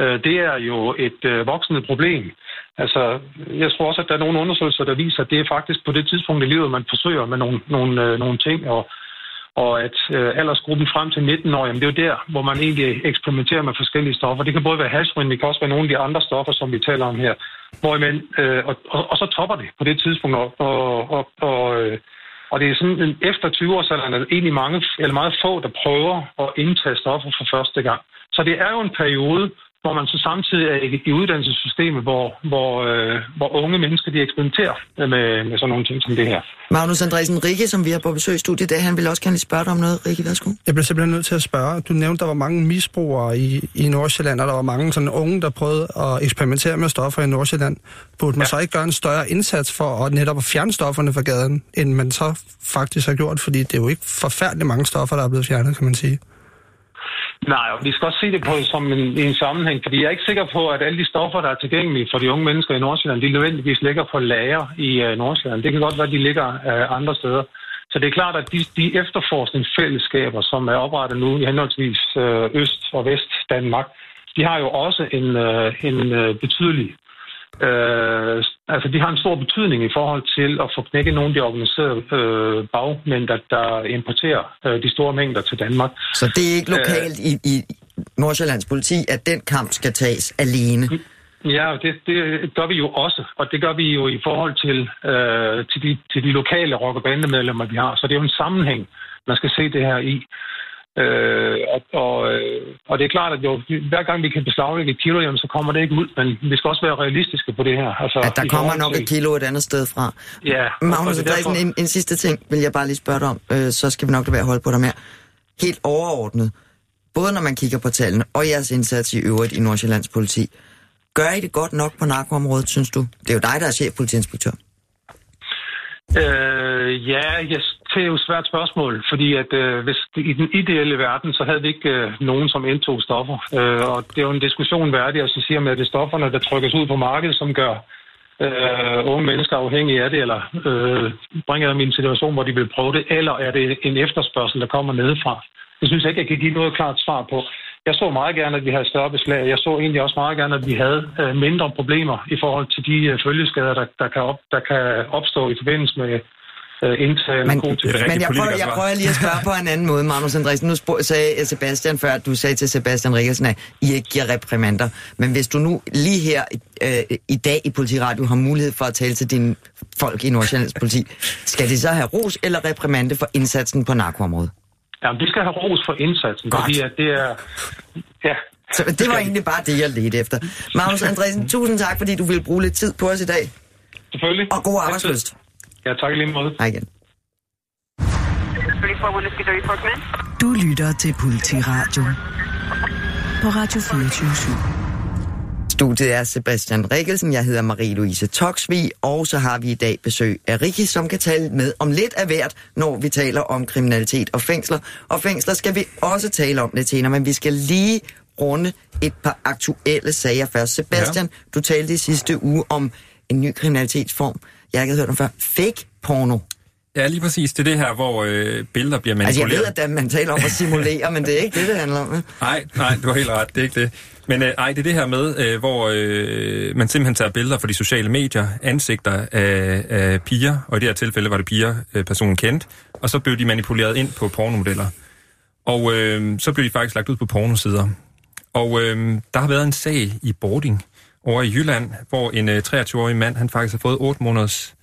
øh, det er jo et øh, voksende problem. Altså, jeg tror også, at der er nogle undersøgelser, der viser, at det er faktisk på det tidspunkt i livet, man forsøger med nogle, nogle, øh, nogle ting, og og at øh, aldersgruppen frem til 19 år, jamen det er jo der, hvor man egentlig eksperimenterer med forskellige stoffer. Det kan både være hashrin, det kan også være nogle af de andre stoffer, som vi taler om her. Hvor man, øh, og, og, og, så topper det på det tidspunkt, og, og, og, og, øh, og det er sådan, en, efter 20-årsalderen er der egentlig mange, eller meget få, der prøver at indtage stoffer for første gang. Så det er jo en periode, hvor man så samtidig er i, i uddannelsessystemet, hvor, hvor, øh, hvor unge mennesker de eksperimenterer med, med sådan nogle ting som det her. Magnus Andresen Rikke, som vi har på besøg i studiet i dag, han vil også gerne spørge dig om noget. Rikke, værsgo. Jeg bliver simpelthen nødt til at spørge. Du nævnte, der var mange misbrugere i, i Nordsjælland, og der var mange sådan unge, der prøvede at eksperimentere med stoffer i Nordsjælland. Burde man ja. så ikke gøre en større indsats for at netop at fjerne stofferne fra gaden, end man så faktisk har gjort? Fordi det er jo ikke forfærdeligt mange stoffer, der er blevet fjernet, kan man sige. Nej, og vi skal også se det på som en, en sammenhæng, fordi jeg er ikke sikker på, at alle de stoffer, der er tilgængelige for de unge mennesker i Nordsjælland, de nødvendigvis ligger på lager i uh, Nordsjælland. Det kan godt være, at de ligger uh, andre steder. Så det er klart, at de, de efterforskningsfællesskaber, som er oprettet nu i henholdsvis uh, Øst- og Vest-Danmark, de har jo også en, uh, en uh, betydelig Øh, altså, de har en stor betydning i forhold til at få knækket nogle af de organiserede øh, bagmænd, der, der importerer øh, de store mængder til Danmark. Så det er ikke lokalt øh, i, i Nordsjællands politi, at den kamp skal tages alene? Ja, det, det gør vi jo også, og det gør vi jo i forhold til, øh, til, de, til de lokale rock- og bandemedlemmer, vi har. Så det er jo en sammenhæng, man skal se det her i. Øh, og, og, øh, og det er klart, at jo, hver gang vi kan beslaglægge et kilo, jamen, så kommer det ikke ud, men vi skal også være realistiske på det her. Altså, at der kommer nok til... et kilo et andet sted fra. Ja. Magnus, og derfor... en, en sidste ting vil jeg bare lige spørge dig om, øh, så skal vi nok være holde på dig mere. Helt overordnet, både når man kigger på tallene og jeres indsats i øvrigt i Nordsjællands politi, gør I det godt nok på narkoområdet, synes du? Det er jo dig, der er chefpolitiinspektør. Øh, ja, yes, det er jo et svært spørgsmål, fordi at øh, hvis i den ideelle verden, så havde vi ikke øh, nogen, som indtog stoffer. Øh, og det er jo en diskussion værdig at sige, om det er stofferne, der trykkes ud på markedet, som gør øh, unge mennesker afhængige af det, eller øh, bringer dem i en situation, hvor de vil prøve det, eller er det en efterspørgsel, der kommer nedefra. Det synes jeg ikke, jeg kan give noget klart svar på. Jeg så meget gerne, at vi havde større beslag. Jeg så egentlig også meget gerne, at vi havde øh, mindre problemer i forhold til de øh, følgeskader, der, der, kan op, der kan opstå i forbindelse med øh, indtage men, Men jeg prøver, jeg prøver lige at spørge på en anden måde, Magnus Andresen. Nu sagde Sebastian før, at du sagde til Sebastian Rikkersen, at I ikke giver reprimander. Men hvis du nu lige her øh, i dag i Politiradio har mulighed for at tale til dine folk i Nordsjællands politi, skal de så have ros eller reprimande for indsatsen på narkoområdet? Ja, vi skal have ros for indsatsen, Godt. fordi at det er... Ja, så det var egentlig bare det, jeg ledte efter. Magnus Andresen, tusind tak, fordi du ville bruge lidt tid på os i dag. Selvfølgelig. Og god arbejdsløst. Ja, tak lige måde. Hej igen. Du lytter til Politiradio på Radio 24 Studiet er Sebastian Rikkelsen, jeg hedder Marie-Louise Toksvi, og så har vi i dag besøg af Rikki, som kan tale med om lidt af hvert, når vi taler om kriminalitet og fængsler. Og fængsler skal vi også tale om lidt senere, men vi skal lige runde et par aktuelle sager først. Sebastian, ja. du talte i sidste uge om en ny kriminalitetsform, jeg ikke havde hørt om før. Fake porno. Ja, lige præcis. Det er det her, hvor øh, billeder bliver manipuleret. Altså, jeg ved, at man taler om at simulere, men det er ikke det, det handler om. Nej, nej, du har helt ret. Det er ikke det. Men øh, ej, det er det her med, øh, hvor øh, man simpelthen tager billeder fra de sociale medier, ansigter af, af piger, og i det her tilfælde var det piger, øh, personen kendt, og så blev de manipuleret ind på pornomodeller. Og øh, så blev de faktisk lagt ud på pornosider. Og øh, der har været en sag i Bording over i Jylland, hvor en øh, 23-årig mand, han faktisk har fået 8 måneders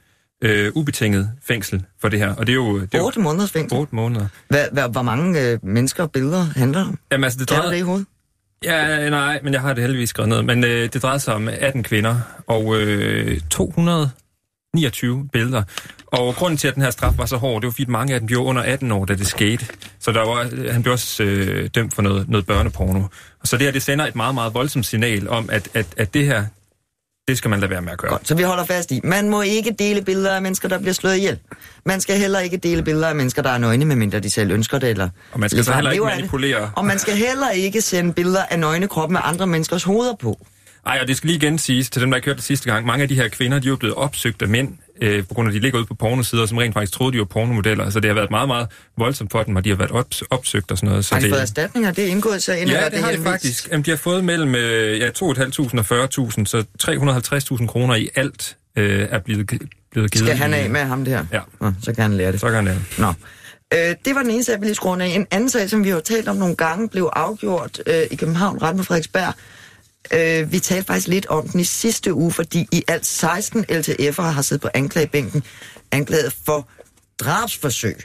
øh, ubetinget fængsel for det her. Og det er jo... Det er 8 måneders fængsel? 8 måneder. Hvad, hvad, hvor mange øh, mennesker og billeder handler om? Jamen altså, det drejer... det i hovedet? Ja, nej, men jeg har det heldigvis skrevet ned. Men øh, det drejer sig om 18 kvinder og øh, 229 billeder. Og grunden til, at den her straf var så hård, det var fordi mange af dem blev under 18 år, da det skete. Så der var, han blev også øh, dømt for noget, noget børneporno. Så det her, det sender et meget, meget voldsomt signal om, at, at, at det her, det skal man lade være med at gøre. Godt, så vi holder fast i. Man må ikke dele billeder af mennesker, der bliver slået ihjel. Man skal heller ikke dele billeder af mennesker, der er nøgne, medmindre de selv ønsker det. Eller og man skal så heller ikke manipulere. Og man skal heller ikke sende billeder af nøgne kroppe med andre menneskers hoveder på. Ej, og det skal lige igen siges til dem, der ikke hørte det sidste gang. Mange af de her kvinder, de er jo blevet opsøgt af mænd, øh, på grund af, at de ligger ude på pornosider, som rent faktisk troede, de var pornomodeller. Så det har været meget, meget voldsomt for dem, og de har været ops- opsøgt og sådan noget. Så har de det, fået erstatninger? Det er indgået så ind, Ja, det, det har de faktisk. Jamen, de har fået mellem øh, ja, 2.500 og 40.000, så 350.000 kroner i alt øh, er blevet, blevet givet. Skal han af med ham det her? Ja. Nå, så kan han lære det. Så kan han lære det. Nå. Øh, det var den ene sag, vi lige skruede af. En anden sag, som vi har talt om nogle gange, blev afgjort øh, i København, ret med Frederiksberg, Øh, vi talte faktisk lidt om den i sidste uge, fordi i alt 16 LTF'ere har siddet på anklagebænken anklaget for drabsforsøg.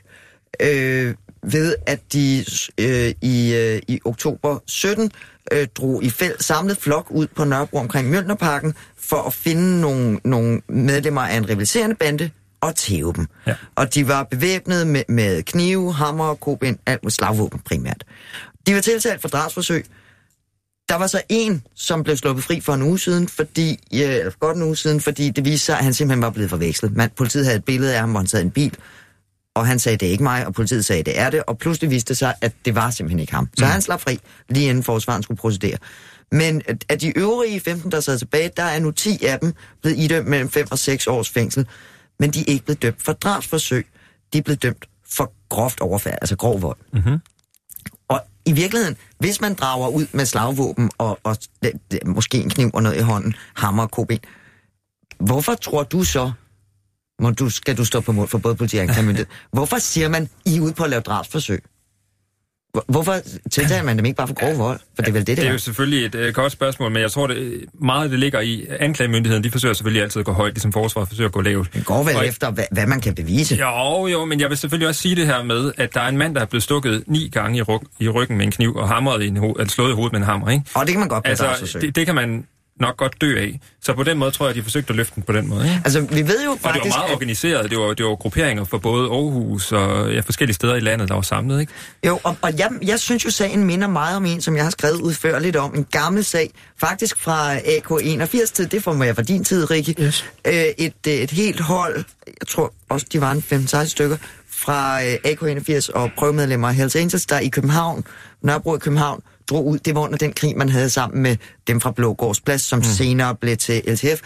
Øh, ved at de øh, i, øh, i oktober 17 øh, drog i fæld, samlet flok ud på Nørrebro omkring Mjølnerparken for at finde nogle, nogle medlemmer af en rivaliserende bande og tæve dem. Ja. Og de var bevæbnet med, med knive, hammer, kobind, alt med slagvåben primært. De var tiltalt for drabsforsøg, der var så en, som blev sluppet fri for en uge siden, fordi, ja, eller godt en uge siden, fordi det viste sig, at han simpelthen var blevet forvekslet. Man, politiet havde et billede af ham, hvor han sad i en bil, og han sagde, det er ikke mig, og politiet sagde, det er det, og pludselig viste det sig, at det var simpelthen ikke ham. Så mm. han slap fri, lige inden forsvaren skulle procedere. Men af de øvrige 15, der sad tilbage, der er nu 10 af dem blevet idømt mellem 5 og 6 års fængsel, men de er ikke blevet dømt for drabsforsøg. De er blevet dømt for groft overfærd, altså grov vold. Mm-hmm i virkeligheden, hvis man drager ud med slagvåben og, og måske en kniv og noget i hånden, hammer og koben, hvorfor tror du så, må du, skal du stå på mål for både politi og [LAUGHS] hvorfor siger man, I er ude på at lave drabsforsøg? Hvorfor tiltaler man dem ikke bare for grov vold? For det er vel det, det, det er. jo selvfølgelig et uh, godt spørgsmål, men jeg tror, det meget det ligger i anklagemyndigheden. De forsøger selvfølgelig altid at gå højt, ligesom forsvaret forsøger at gå lavt. Det går vel og, efter, hvad, hvad man kan bevise? Jo, jo, men jeg vil selvfølgelig også sige det her med, at der er en mand, der er blevet stukket ni gange i, ryg, i ryggen med en kniv og hamret i en hoved, eller slået i hovedet med en hammer, ikke? Og det kan man godt altså, det, det kan man nok godt dø af. Så på den måde tror jeg, at de forsøgte at løfte den på den måde. Ikke? Altså, vi ved jo faktisk... Og det var meget organiseret. Det var, det var grupperinger for både Aarhus og ja, forskellige steder i landet, der var samlet, ikke? Jo, og, og jeg, jeg synes jo, sagen minder meget om en, som jeg har skrevet udførligt om. En gammel sag, faktisk fra AK81-tid. Det får jeg fra din tid, Rikke. Yes. Øh, et, et helt hold, jeg tror også, de var en 5-16 stykker, fra øh, AK81 og prøvemedlemmer af Hells Angels, der i København, Nørrebro i København, drog ud. Det var under den krig, man havde sammen med dem fra Blågårds Plads, som mm. senere blev til LTF.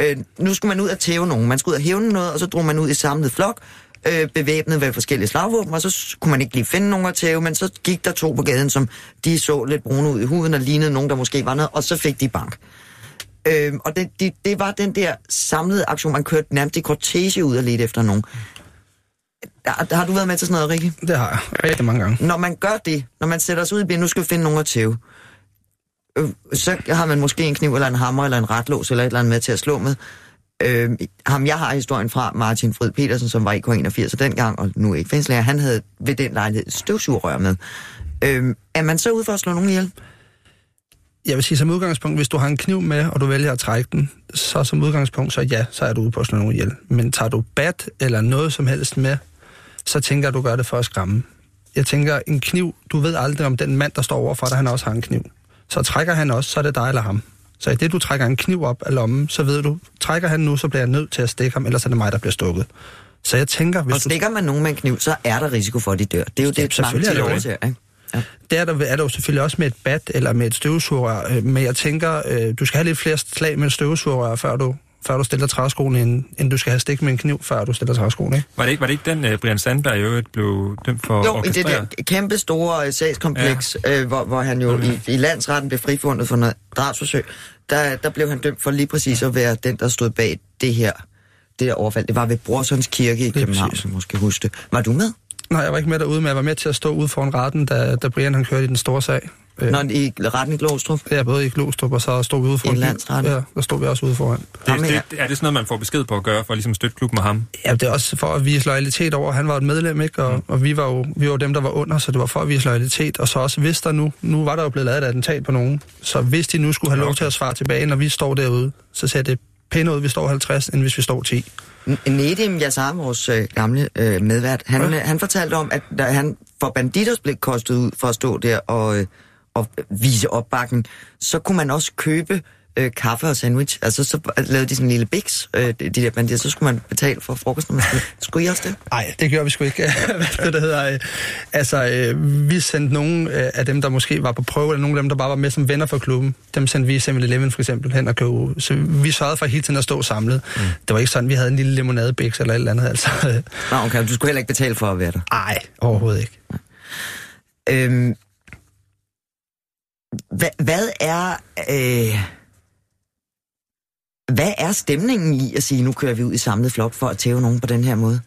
Øh, nu skulle man ud og tæve nogen. Man skulle ud og hævne noget, og så drog man ud i samlet flok, øh, bevæbnet ved forskellige slagvåben, og så kunne man ikke lige finde nogen at tæve, men så gik der to på gaden, som de så lidt brune ud i huden og lignede nogen, der måske var noget, og så fik de bank. Øh, og det, det, det var den der samlede aktion, man kørte nærmest i kortege ud og lidt efter nogen. Har, har du været med til sådan noget, Rikke? Det har jeg rigtig mange gange. Når man gør det, når man sætter sig ud i bilen, nu skal vi finde nogen at tæve, øh, så har man måske en kniv eller en hammer eller en retlås eller et eller andet med til at slå med. Øh, ham, jeg har historien fra, Martin Frid Petersen, som var i K81 dengang, og nu ikke fængslærer, han havde ved den lejlighed støvsugerrør med. Øh, er man så ude for at slå nogen ihjel? Jeg vil sige som udgangspunkt, hvis du har en kniv med, og du vælger at trække den, så som udgangspunkt, så ja, så er du ude på at slå nogen ihjel. Men tager du bat eller noget som helst med, så tænker jeg, at du gør det for at skræmme. Jeg tænker, en kniv, du ved aldrig om den mand, der står overfor dig, han også har en kniv. Så trækker han også, så er det dig eller ham. Så i det, du trækker en kniv op af lommen, så ved du, trækker han nu, så bliver jeg nødt til at stikke ham, ellers er det mig, der bliver stukket. Så jeg tænker, hvis Og stikker man nogen med en kniv, så er der risiko for, at de dør. Det er jo Ja, det, mange til det overser, ikke? du, der er der, er der jo selvfølgelig også med et bat eller med et støvsugerrør, øh, men jeg tænker, øh, du skal have lidt flere slag med et støvsugerrør, før du, før du stiller træskoene, end, end du skal have stik med en kniv, før du stiller træskoene, ikke? Var det ikke, var det ikke den, uh, Brian Sandberg i øvrigt blev dømt for Jo, i det der kæmpe store øh, sagskompleks, ja. øh, hvor, hvor han jo i, i landsretten blev frifundet for noget drabsforsøg, der, der blev han dømt for lige præcis at være den, der stod bag det her det der overfald. Det var ved Brorsons Kirke i København, som måske huske det. Var du med? Nej, jeg var ikke med derude, men jeg var med til at stå ude foran retten, da, da Brian han kørte i den store sag. Øh, Når i retten i Glostrup? Ja, både i Glostrup, og så stod vi ude foran. I landsretten? Ja, der stod vi også ude foran. Ham Det, det, er det sådan noget, man får besked på at gøre, for at ligesom støtte klubben med ham? Ja, det er også for at vise loyalitet over, han var et medlem, ikke? Og, og vi, var jo, vi var jo dem, der var under, så det var for at vise loyalitet. Og så også, hvis der nu, nu var der jo blevet lavet et attentat på nogen, så hvis de nu skulle have lov til at svare tilbage, når vi står derude, så ser det pænere ud, vi står 50, end hvis vi står 10. Nedim Yassar, vores øh, gamle øh, medvært, han, ja. han fortalte om, at da han for banditers blev kostet ud for at stå der og, øh, og vise opbakken, så kunne man også købe øh, kaffe og sandwich. Altså, så lavede de sådan en lille biks, øh, de de der banditter, så skulle man betale for frokost, når man skulle. [LAUGHS] Skulle I også det? Nej, det gjorde vi sgu ikke. [LAUGHS] Hvad det, der hedder? øh, Altså, øh, vi sendte nogle øh, af dem, der måske var på prøve, eller nogle af dem, der bare var med som venner for klubben. Dem sendte vi i 7-Eleven for eksempel hen og købe. Så vi sørgede for hele tiden at stå samlet. Mm. Det var ikke sådan, vi havde en lille limonadebæks eller et eller andet. Altså, Nå, okay, du skulle heller ikke betale for at være der. nej, overhovedet ikke. Øhm, hvad, hvad er... Øh, hvad er stemningen i at sige, nu kører vi ud i samlet flok for at tæve nogen på den her måde?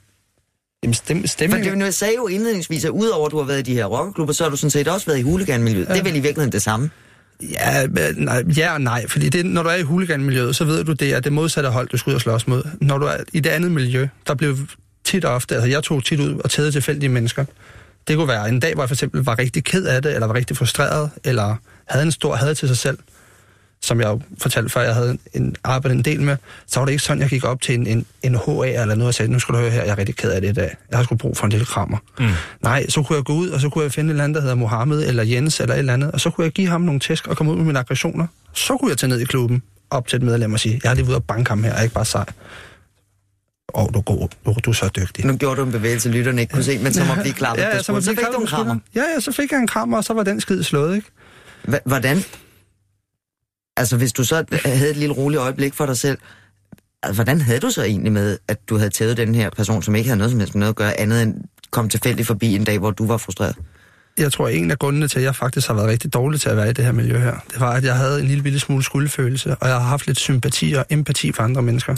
Jamen, stem, For stemning... det, nu jeg sagde jo indledningsvis, at udover at du har været i de her rockerklubber, så har du sådan set også været i huliganmiljøet. Ja. Det er vel i virkeligheden det samme. Ja, nej, ja og nej, fordi det, når du er i huliganmiljøet, så ved du, det er det modsatte hold, du skal ud og slås mod. Når du er i det andet miljø, der blev tit og ofte, altså jeg tog tit ud og tædede tilfældige mennesker. Det kunne være en dag, hvor jeg for eksempel var rigtig ked af det, eller var rigtig frustreret, eller havde en stor had til sig selv, som jeg jo fortalte før, jeg havde en, arbejdet en del med, så var det ikke sådan, jeg gik op til en, en, en HA eller noget og sagde, nu skal du høre her, jeg er rigtig ked af det i dag. Jeg har sgu brug for en lille krammer. Mm. Nej, så kunne jeg gå ud, og så kunne jeg finde et eller andet, der hedder Mohammed eller Jens eller et eller andet, og så kunne jeg give ham nogle tæsk og komme ud med mine aggressioner. Så kunne jeg tage ned i klubben op til et medlem og sige, jeg er lige ude og banke ham her, jeg er ikke bare sej. Åh, oh, du er god, du, du er så dygtig. Nu gjorde du en bevægelse, lytterne ikke kunne se, men så må blive klappet ja, på så. Så fik du en krammer. Ja, ja, så fik jeg en krammer, og så var den skid slået, ikke? Hva- Hvordan? Altså, hvis du så havde et lille roligt øjeblik for dig selv, altså, hvordan havde du så egentlig med, at du havde tævet den her person, som ikke havde noget som helst med noget at gøre, andet end kom tilfældigt forbi en dag, hvor du var frustreret? Jeg tror, at en af grundene til, at jeg faktisk har været rigtig dårlig til at være i det her miljø her, det var, at jeg havde en lille bitte smule skyldfølelse, og jeg har haft lidt sympati og empati for andre mennesker.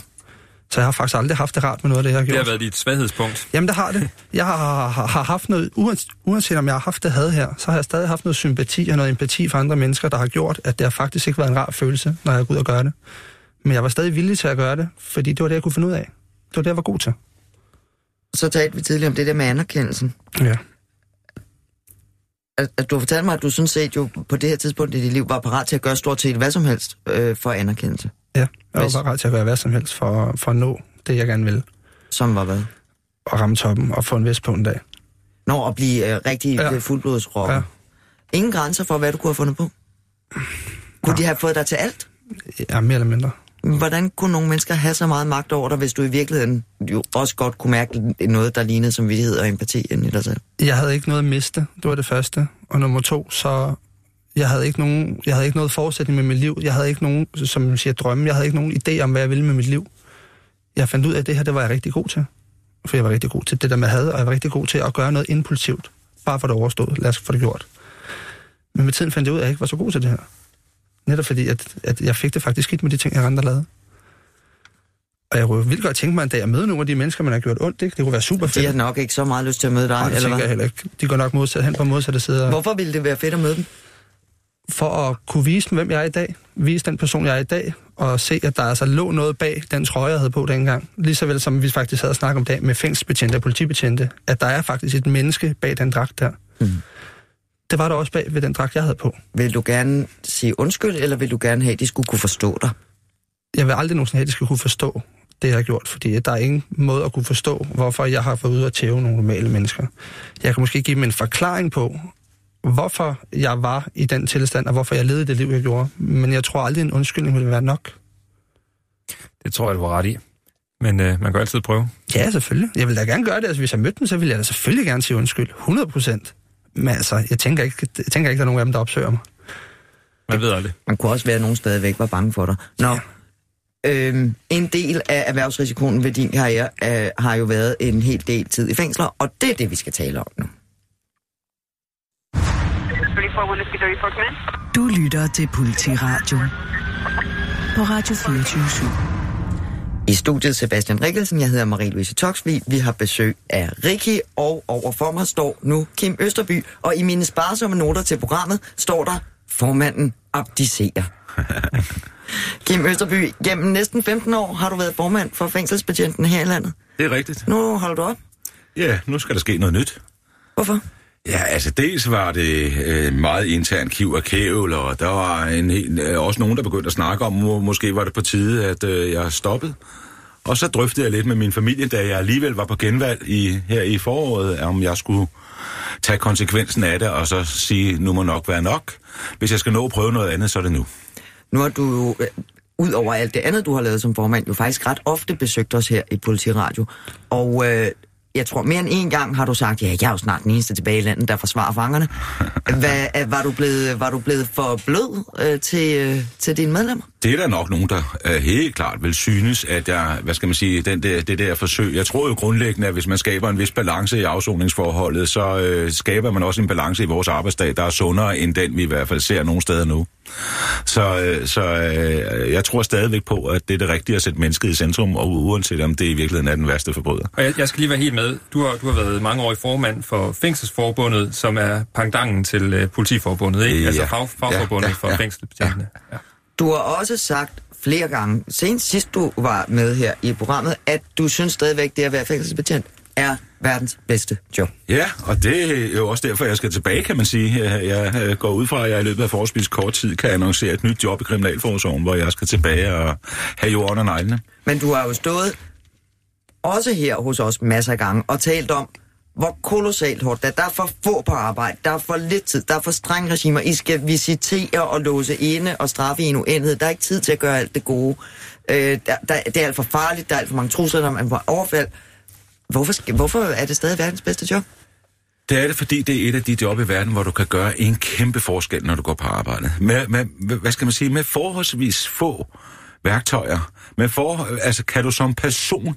Så jeg har faktisk aldrig haft det rart med noget af det, jeg har Det gjort. har været dit svaghedspunkt. Jamen, det har det. Jeg har, har, har haft noget, uanset, uanset om jeg har haft det had her, så har jeg stadig haft noget sympati og noget empati for andre mennesker, der har gjort, at det har faktisk ikke været en rar følelse, når jeg går ud og gør det. Men jeg var stadig villig til at gøre det, fordi det var det, jeg kunne finde ud af. Det var det, jeg var god til. Så talte vi tidligere om det der med anerkendelsen. Ja. At, at du har fortalt mig, at du sådan set jo på det her tidspunkt i dit liv var parat til at gøre stort set hvad som helst øh, for anerkendelse. Ja, jeg var ret til at gøre hvad som helst for, for at nå det, jeg gerne vil. Som var hvad? Og ramme toppen og få en vest på en dag. Når at blive øh, rigtig Ja. ja. fuldblodsrocker. Ja. Ja. Ingen grænser for, hvad du kunne have fundet på. Kunne de have fået dig til alt? Ja, mere eller mindre. Hvordan kunne nogle mennesker have så meget magt over dig, hvis du i virkeligheden jo også godt kunne mærke noget, der lignede som vidighed og empati ind i dig selv? Jeg havde ikke noget at miste, det var det første. Og nummer to, så jeg havde ikke nogen, jeg havde ikke noget forudsætning med mit liv. Jeg havde ikke nogen, som man siger, drømme. Jeg havde ikke nogen idé om, hvad jeg ville med mit liv. Jeg fandt ud af, at det her, det var jeg rigtig god til. For jeg var rigtig god til det der med had, og jeg var rigtig god til at gøre noget impulsivt. Bare for det overstået. Lad os få det gjort. Men med tiden fandt jeg ud af, at jeg ikke var så god til det her. Netop fordi, at, at jeg fik det faktisk skidt med de ting, jeg andre lavede. Og jeg kunne vildt godt tænke mig en dag at møde nogle af de mennesker, man har gjort ondt. Ikke? Det kunne være super De fedt. har nok ikke så meget lyst til at møde dig, Nej, eller tænker jeg hvad? heller ikke. De går nok modsat, hen på modsatte side. Hvorfor ville det være fedt at møde dem? For at kunne vise dem, hvem jeg er i dag. Vise den person, jeg er i dag. Og se, at der altså lå noget bag den trøje, jeg havde på dengang. Lige så vel som vi faktisk havde snakket om dag med fængselsbetjente og politibetjente. At der er faktisk et menneske bag den dragt der. Mm. Det var der også bag ved den dragt, jeg havde på. Vil du gerne sige undskyld, eller vil du gerne have, at de skulle kunne forstå dig? Jeg vil aldrig nogensinde have, at de skal kunne forstå det jeg har gjort, fordi der er ingen måde at kunne forstå, hvorfor jeg har været ude og tæve nogle normale mennesker. Jeg kan måske give dem en forklaring på, hvorfor jeg var i den tilstand, og hvorfor jeg levede det liv, jeg gjorde. Men jeg tror aldrig, en undskyldning ville være nok. Det tror jeg, du har ret i. Men øh, man kan altid prøve. Ja, selvfølgelig. Jeg vil da gerne gøre det. Altså, hvis jeg mødte dem, så ville jeg da selvfølgelig gerne sige undskyld. 100 procent. Men altså, jeg tænker, ikke, jeg tænker ikke, der er nogen af dem, der opsøger mig. Man ved aldrig. Man kunne også være, at nogen stadigvæk var bange for dig. Nå, ja. øhm, en del af erhvervsrisikoen ved din karriere øh, har jo været en hel del tid i fængsler, og det er det, vi skal tale om nu. Du lytter til Politiradio på Radio 24 I studiet Sebastian Rikkelsen, jeg hedder Marie-Louise Toksvig. Vi har besøg af Ricky, og overfor mig står nu Kim Østerby. Og i mine sparsomme noter til programmet står der, formanden abdicerer. [LAUGHS] Kim Østerby, gennem næsten 15 år har du været formand for fængselsbetjenten her i landet. Det er rigtigt. Nu holder du op. Ja, nu skal der ske noget nyt. Hvorfor? Ja, altså dels var det øh, meget intern kiv og kævel, og der var en, hel- øh, også nogen, der begyndte at snakke om, må, måske var det på tide, at øh, jeg stoppede. Og så drøftede jeg lidt med min familie, da jeg alligevel var på genvalg i, her i foråret, om jeg skulle tage konsekvensen af det, og så sige, nu må nok være nok. Hvis jeg skal nå at prøve noget andet, så er det nu. Nu har du jo, øh, ud over alt det andet, du har lavet som formand, jo faktisk ret ofte besøgt os her i Politiradio. Og øh, jeg tror, mere end en gang har du sagt, ja, jeg er jo snart den eneste tilbage i landet, der forsvarer fangerne. [LAUGHS] Hvad, er- var, du blevet, var du blevet for blød øh, til, øh, til dine medlemmer? Det er der nok nogen, der øh, helt klart vil synes, at jeg, hvad skal man sige, den der, det der forsøg. Jeg tror jo grundlæggende, at hvis man skaber en vis balance i afsoningsforholdet, så øh, skaber man også en balance i vores arbejdsdag, der er sundere end den, vi i hvert fald ser nogle steder nu. Så, øh, så øh, jeg tror stadigvæk på, at det er det rigtige at sætte mennesket i centrum, og uanset om det i virkeligheden er den værste forbryder. Og jeg, jeg skal lige være helt med. Du har, du har været mange år i formand for Fængselsforbundet, som er pangdangen til uh, Politiforbundet, ikke? Ja. Altså fag, fagforbundet Ja, ja, for ja. fængselsbetjentene. Ja. Du har også sagt flere gange, senest sidst du var med her i programmet, at du synes stadigvæk, det at være fængselsbetjent er verdens bedste job. Ja, og det er jo også derfor, jeg skal tilbage, kan man sige. Jeg, jeg går ud fra, at jeg i løbet af forholdsvis kort tid kan annoncere et nyt job i Kriminalforsorgen, hvor jeg skal tilbage og have jorden og neglene. Men du har jo stået også her hos os masser af gange og talt om, hvor kolossalt hårdt det er. Der er for få på arbejde, der er for lidt tid, der er for strenge regimer. I skal visitere og låse inde og straffe i en uendelighed. Der er ikke tid til at gøre alt det gode. Øh, der, der, det er alt for farligt, der er alt for mange trusler, der er overfald. Hvorfor, skal, hvorfor er det stadig verdens bedste job? Det er det, fordi det er et af de job i verden, hvor du kan gøre en kæmpe forskel, når du går på arbejde. Med, med, hvad skal man sige, med forholdsvis få værktøjer. Med for, altså kan du som person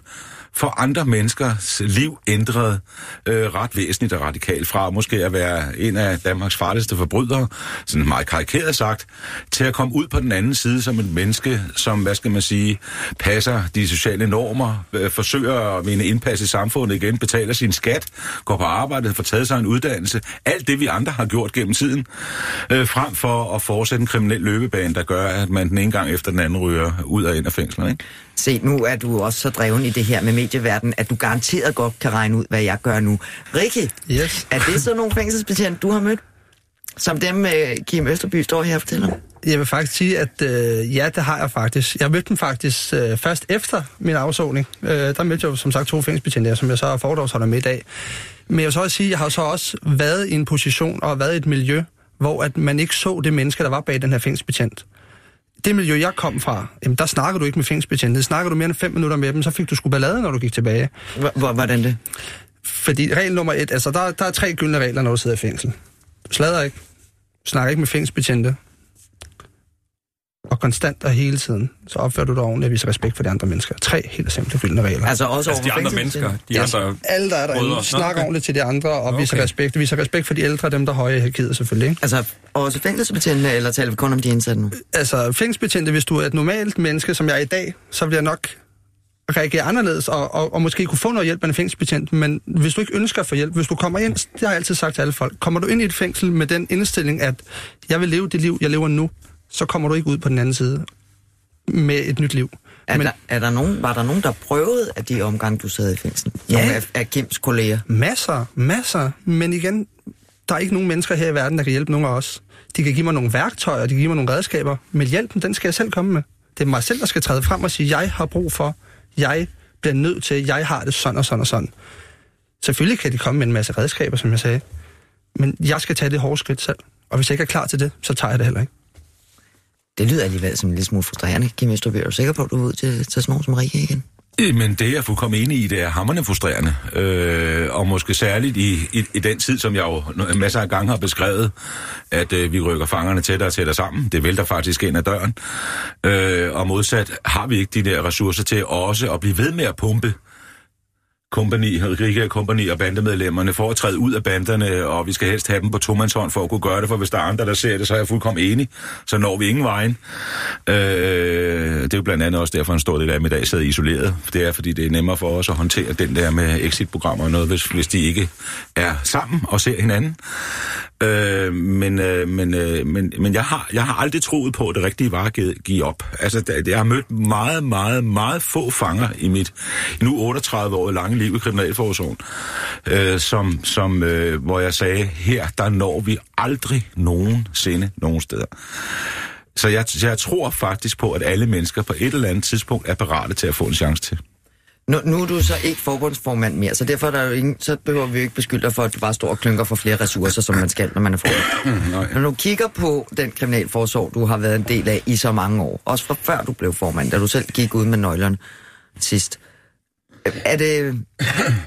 for andre menneskers liv ændret øh, ret væsentligt og radikalt fra måske at være en af Danmarks farligste forbrydere, sådan meget karikeret sagt, til at komme ud på den anden side som et menneske, som, hvad skal man sige, passer de sociale normer, øh, forsøger at vinde indpas i samfundet igen, betaler sin skat, går på arbejde, får taget sig en uddannelse, alt det vi andre har gjort gennem tiden, øh, frem for at fortsætte en kriminel løbebane, der gør, at man den ene gang efter den anden ryger ud og ind af fængslet. Ikke? Se, nu er du også så dreven i det her med medieverdenen, at du garanteret godt kan regne ud, hvad jeg gør nu. Rikke, Yes. er det så nogle fængselsbetjente, du har mødt? Som dem, øh, Kim Østerby står her og fortæller om? Jeg vil faktisk sige, at øh, ja, det har jeg faktisk. Jeg mødte dem faktisk øh, først efter min afsoning. Øh, der mødte jeg jo som sagt to fængselsbetjente, som jeg så er foredragsholder med i dag. Men jeg vil så også sige, at jeg har så også været i en position og været i et miljø, hvor at man ikke så det menneske, der var bag den her fængselsbetjent. Det miljø, jeg kom fra, jamen, der snakker du ikke med fængselsbetjente. Snakker du mere end fem minutter med dem, så fik du sgu ballade, når du gik tilbage. Hvor- hvor- Hvordan det? Fordi regel nummer et, altså der, der er tre gyldne regler, når du sidder i fængsel. Du slader ikke. Du snakker ikke med fængselsbetjente. Og konstant og hele tiden, så opfører du dig ordentligt og viser respekt for de andre mennesker. Tre helt simple gyldne regler. Altså også Altså de andre mennesker, de andre... alle, der er derinde, snakker okay. ordentligt til de andre og Nå, viser okay. respekt. Viser respekt for de ældre, dem der er høje i hierarkiet selvfølgelig. Ikke? Altså også fængselsbetjente, eller taler vi kun om de indsatte nu? Altså fængselsbetjente, hvis du er et normalt menneske, som jeg er i dag, så vil jeg nok reagere anderledes og, og, og måske kunne få noget hjælp af en fængselsbetjent. Men hvis du ikke ønsker at få hjælp, hvis du kommer ind, det har jeg altid sagt til alle folk, kommer du ind i et fængsel med den indstilling, at jeg vil leve det liv, jeg lever nu, så kommer du ikke ud på den anden side med et nyt liv. Er, Men der, er der nogen, var der nogen, der prøvede af de omgange, du sad i fængsel? Ja. Nogle af, af Kims kolleger? masser, masser. Men igen, der er ikke nogen mennesker her i verden, der kan hjælpe nogen af os. De kan give mig nogle værktøjer, de kan give mig nogle redskaber, men hjælpen, den skal jeg selv komme med. Det er mig selv, der skal træde frem og sige, jeg har brug for jeg bliver nødt til, jeg har det sådan og sådan og sådan. Selvfølgelig kan de komme med en masse redskaber, som jeg sagde. Men jeg skal tage det hårde skridt selv. Og hvis jeg ikke er klar til det, så tager jeg det heller ikke. Det lyder alligevel som en lille smule frustrerende. Kim Estrup. er du sikker på, at du er ud til, til sådan nogen som Rikke igen? Øh, men det er jeg fuldkommen enig i, det er hammerne frustrerende. Øh, og måske særligt i, i, i den tid, som jeg jo masser af gange har beskrevet, at øh, vi rykker fangerne tættere og tættere sammen. Det vælter faktisk ind ad døren. Øh, og modsat har vi ikke de der ressourcer til også at blive ved med at pumpe kompani, Rikke Company kompani og bandemedlemmerne for at træde ud af banderne, og vi skal helst have dem på tomandshånd for at kunne gøre det, for hvis der er andre, der ser det, så er jeg fuldkommen enig. Så når vi ingen vejen. Øh, det er jo blandt andet også derfor, en stor del af dem i dag sidder isoleret. Det er, fordi det er nemmere for os at håndtere den der med exit-programmer og noget, hvis, hvis de ikke er sammen og ser hinanden. Øh, men, øh, men, øh, men, men jeg har, jeg har aldrig troet på, at det rigtige var at give, op. Altså, det, jeg har mødt meget, meget, meget få fanger i mit nu 38 år lange liv i Kriminalforsorgen, øh, som, som, øh, hvor jeg sagde, her der når vi aldrig nogensinde nogen steder. Så jeg, jeg tror faktisk på, at alle mennesker på et eller andet tidspunkt er parate til at få en chance til. Nu, nu er du så ikke forbundsformand mere, så derfor er der jo ingen, så behøver vi jo ikke beskylde dig for, at du bare står og klynker for flere ressourcer, som man skal, når man er formand. [CLEARS THROAT] Når du kigger på den kriminalforsorg, du har været en del af i så mange år, også fra før du blev formand, da du selv gik ud med nøglerne sidst, er det,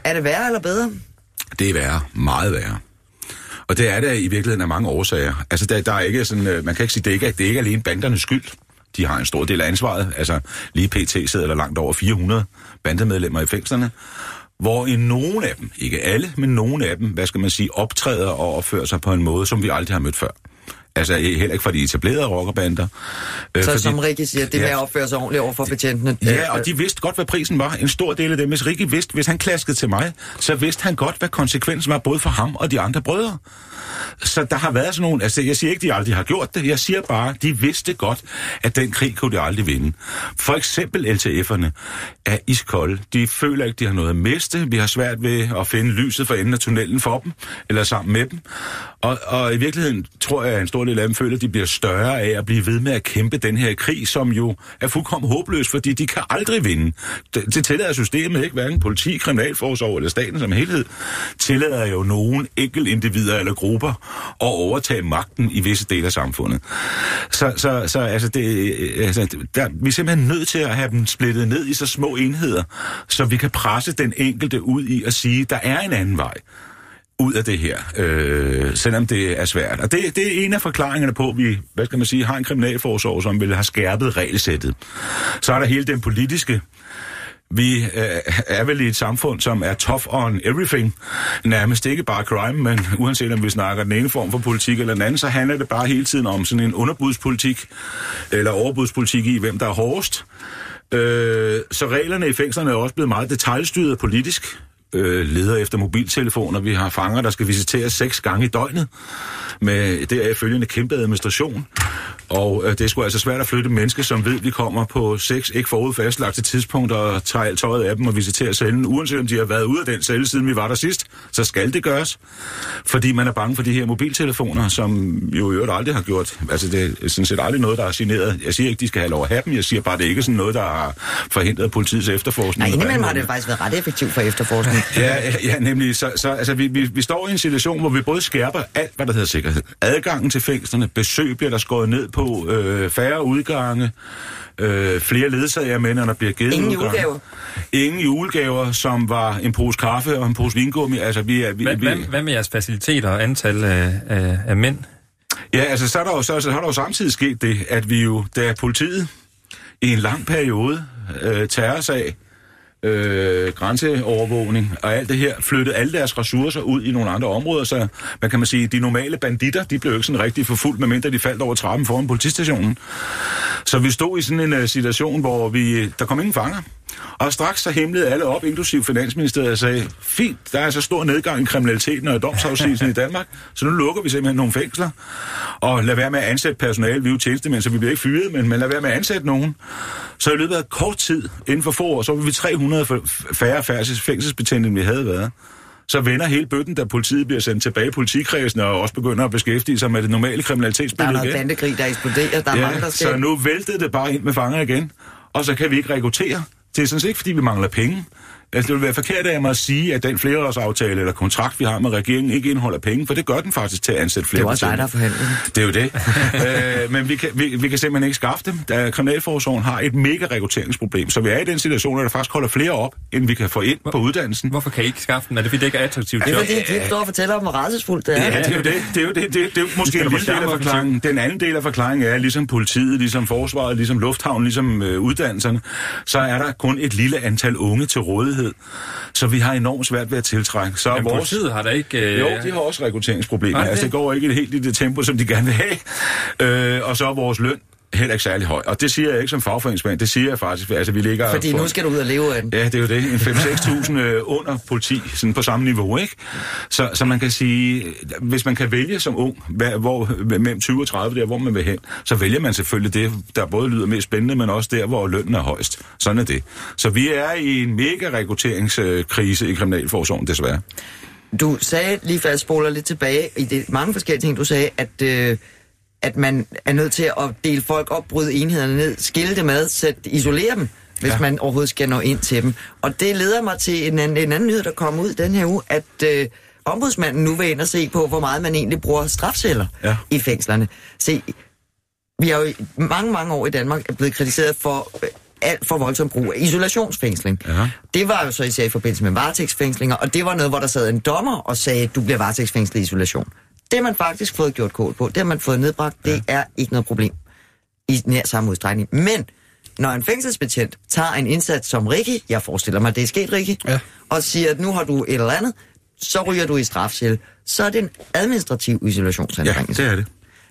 er det værre eller bedre? Det er værre. Meget værre. Og det er det i virkeligheden af mange årsager. Altså, der, der er ikke sådan, øh, man kan ikke sige, det er ikke, det er ikke alene bandernes skyld. De har en stor del af ansvaret. Altså, lige pt. sidder der langt over 400 bandemedlemmer i fængslerne, hvor i nogen af dem, ikke alle, men nogen af dem, hvad skal man sige, optræder og opfører sig på en måde, som vi aldrig har mødt før. Altså heller ikke fra de etablerede rockerbander. Øh, Så fordi- som Rikke siger, det med Ja. at opføre sig ordentligt over for betjentene. Ja, og de vidste godt, hvad prisen var. En stor del af dem, hvis Rikke vidste, hvis han klaskede til mig, så vidste han godt, hvad konsekvensen var, både for ham og de andre brødre. Så der har været sådan nogle, altså jeg siger ikke, de aldrig har gjort det, jeg siger bare, de vidste godt, at den krig kunne de aldrig vinde. For eksempel LTF'erne er iskolde. De føler ikke, de har noget at miste. Vi har svært ved at finde lyset for enden af tunnelen for dem, eller sammen med dem. Og, og i virkeligheden tror jeg, at en stor del af føler, at de bliver større af at blive ved med at kæmpe den her krig, som jo er fuldkommen håbløs, fordi de kan aldrig vinde. Det, det tillader systemet ikke, hverken politi, kriminalforsorg eller staten som helhed, tillader jo nogen enkelt individer eller grupper at overtage magten i visse dele af samfundet. Så, så, så altså det, øh, altså, der, vi er simpelthen nødt til at have dem splittet ned i så små enheder, så vi kan presse den enkelte ud i at sige, der er en anden vej ud af det her, øh, selvom det er svært. Og det, det er en af forklaringerne på, at vi, hvad skal man sige, har en kriminalforsorg, som vil have skærpet regelsættet. Så er der hele den politiske vi øh, er vel i et samfund, som er tough on everything. Nærmest ikke bare crime, men uanset om vi snakker den ene form for politik eller den anden, så handler det bare hele tiden om sådan en underbudspolitik, eller overbudspolitik i, hvem der er hårdest. Øh, så reglerne i fængslerne er også blevet meget detaljstyret politisk. Øh, leder efter mobiltelefoner. Vi har fanger, der skal visiteres seks gange i døgnet. Med deraf følgende kæmpe administration. Og øh, det er sgu altså svært at flytte mennesker, som ved, at vi kommer på seks ikke forud fastlagte tidspunkter og tager alt tøjet af dem og visiterer cellen. Uanset om de har været ude af den celle, siden vi var der sidst, så skal det gøres. Fordi man er bange for de her mobiltelefoner, som jo i øvrigt aldrig har gjort. Altså det er sådan set aldrig noget, der er generet. Jeg siger ikke, de skal have lov at have dem. Jeg siger bare, det er ikke sådan noget, der har forhindret politiets efterforskning. Nej, indimellem har det faktisk været ret effektivt for efterforskning. Ja, ja, nemlig. Så, så altså, vi, vi, vi står i en situation, hvor vi både skærper alt, hvad der hedder sikkerhed. Adgangen til fængslerne, besøg bliver der skåret ned på, øh, færre udgange, øh, flere ledsager med, når der bliver givet Ingen udgange. julegaver. Ingen julegaver, som var en pose kaffe og en pose vingummi. Altså, vi er... Vi, Hvad, vi, hvad, hvad med jeres faciliteter og antal af, af, af mænd? Ja, altså, så, er der jo, så, så har der jo samtidig sket det, at vi jo, da politiet i en lang periode øh, terrorsag, øh, grænseovervågning og alt det her, flyttede alle deres ressourcer ud i nogle andre områder, så hvad kan man sige, de normale banditter, de blev ikke sådan rigtig forfulgt, medmindre de faldt over trappen foran politistationen. Så vi stod i sådan en uh, situation, hvor vi, der kom ingen fanger. Og straks så himlede alle op, inklusiv Finansministeriet, og sagde, fint, der er så stor nedgang i kriminaliteten og domsafsigelsen i Danmark, så nu lukker vi simpelthen nogle fængsler, og lad være med at ansætte personale, vi er jo tjenestemænd, så vi bliver ikke fyret, men, men lad være med at ansætte nogen. Så i løbet af kort tid, inden for få år, så var vi 300 f- færre fængselsbetjente, end vi havde været. Så vender hele bøtten, da politiet bliver sendt tilbage i politikredsen, og også begynder at beskæftige sig med det normale Der er kriminalitetsbillede noget igen. bandekrig, der eksploderer. Der er mange, der Ja, skal... så nu væltede det bare ind med fanger igen, og så kan vi ikke rekruttere. Det er sådan set ikke, fordi vi mangler penge. Altså, det vil være forkert af mig at sige, at den flereårsaftale eller kontrakt, vi har med regeringen, ikke indeholder penge, for det gør den faktisk til at ansætte flere Det var også dig, der forhandlede. Det er jo det. [LAUGHS] øh, men vi kan, vi, vi kan simpelthen ikke skaffe dem, da Kriminalforsorgen har et mega rekrutteringsproblem. Så vi er i den situation, at der faktisk holder flere op, end vi kan få ind på uddannelsen. Hvorfor kan I ikke skaffe den? Er det fordi, det ikke er attraktivt Det er job? fordi, Kim står og fortæller om, hvor rædselsfuldt det er. Ja, det er jo det. Det er jo det. Det, det er måske Det er en da lille del af forklaringen. Den anden del af forklaringen er, ligesom politiet, ligesom forsvaret, ligesom lufthavnen, ligesom øh, uddannelserne, så er der kun et lille antal unge til rådighed. Så vi har enormt svært ved at tiltrække. Så Men vores... politiet har da ikke... Øh... Jo, de har også rekrutteringsproblemer. De Altså, det? det går ikke helt i det tempo, som de gerne vil have. Øh, og så er vores løn heller ikke særlig høj. Og det siger jeg ikke som fagforeningsmand, det siger jeg faktisk. Altså, vi ligger Fordi for- nu skal du ud og leve af den. Ja, det er jo det. En 5-6.000 [LAUGHS] øh, under politi, sådan på samme niveau, ikke? Så, så man kan sige, hvis man kan vælge som ung, hvad, hvor, mellem 20 og 30 der, hvor man vil hen, så vælger man selvfølgelig det, der både lyder mest spændende, men også der, hvor lønnen er højst. Sådan er det. Så vi er i en mega rekrutteringskrise i Kriminalforsorgen, desværre. Du sagde, lige før jeg spoler lidt tilbage, i det mange forskellige ting, du sagde, at, øh, at man er nødt til at dele folk op, bryde enhederne ned, skille dem ad, sæt, isolere dem, hvis ja. Man overhovedet skal nå ind til dem. Og det leder mig til en anden, en anden nyhed, der kom ud den her uge, at øh, ombudsmanden nu vil ind og se på, hvor meget man egentlig bruger strafceller Ja. i fængslerne. Se, vi har jo i mange, mange år i Danmark blevet kritiseret for øh, alt for voldsom brug af isolationsfængsling. Ja. Det var jo så især i forbindelse med varetægtsfængslinger, og det var noget, hvor der sad en dommer og sagde, du bliver varetægtsfængslet i isolation. Det har man faktisk fået gjort kål på. Det har man fået nedbragt. Ja. Det er ikke noget problem i nær samme udstrækning. Men når en fængselsbetjent tager en indsats som Ricky, jeg forestiller mig, det er sket, Ricky, Ja. og siger, at nu har du et eller andet, så ryger du i strafcelle. Så er det en administrativ Ja, isolationsanbringelse. det er det.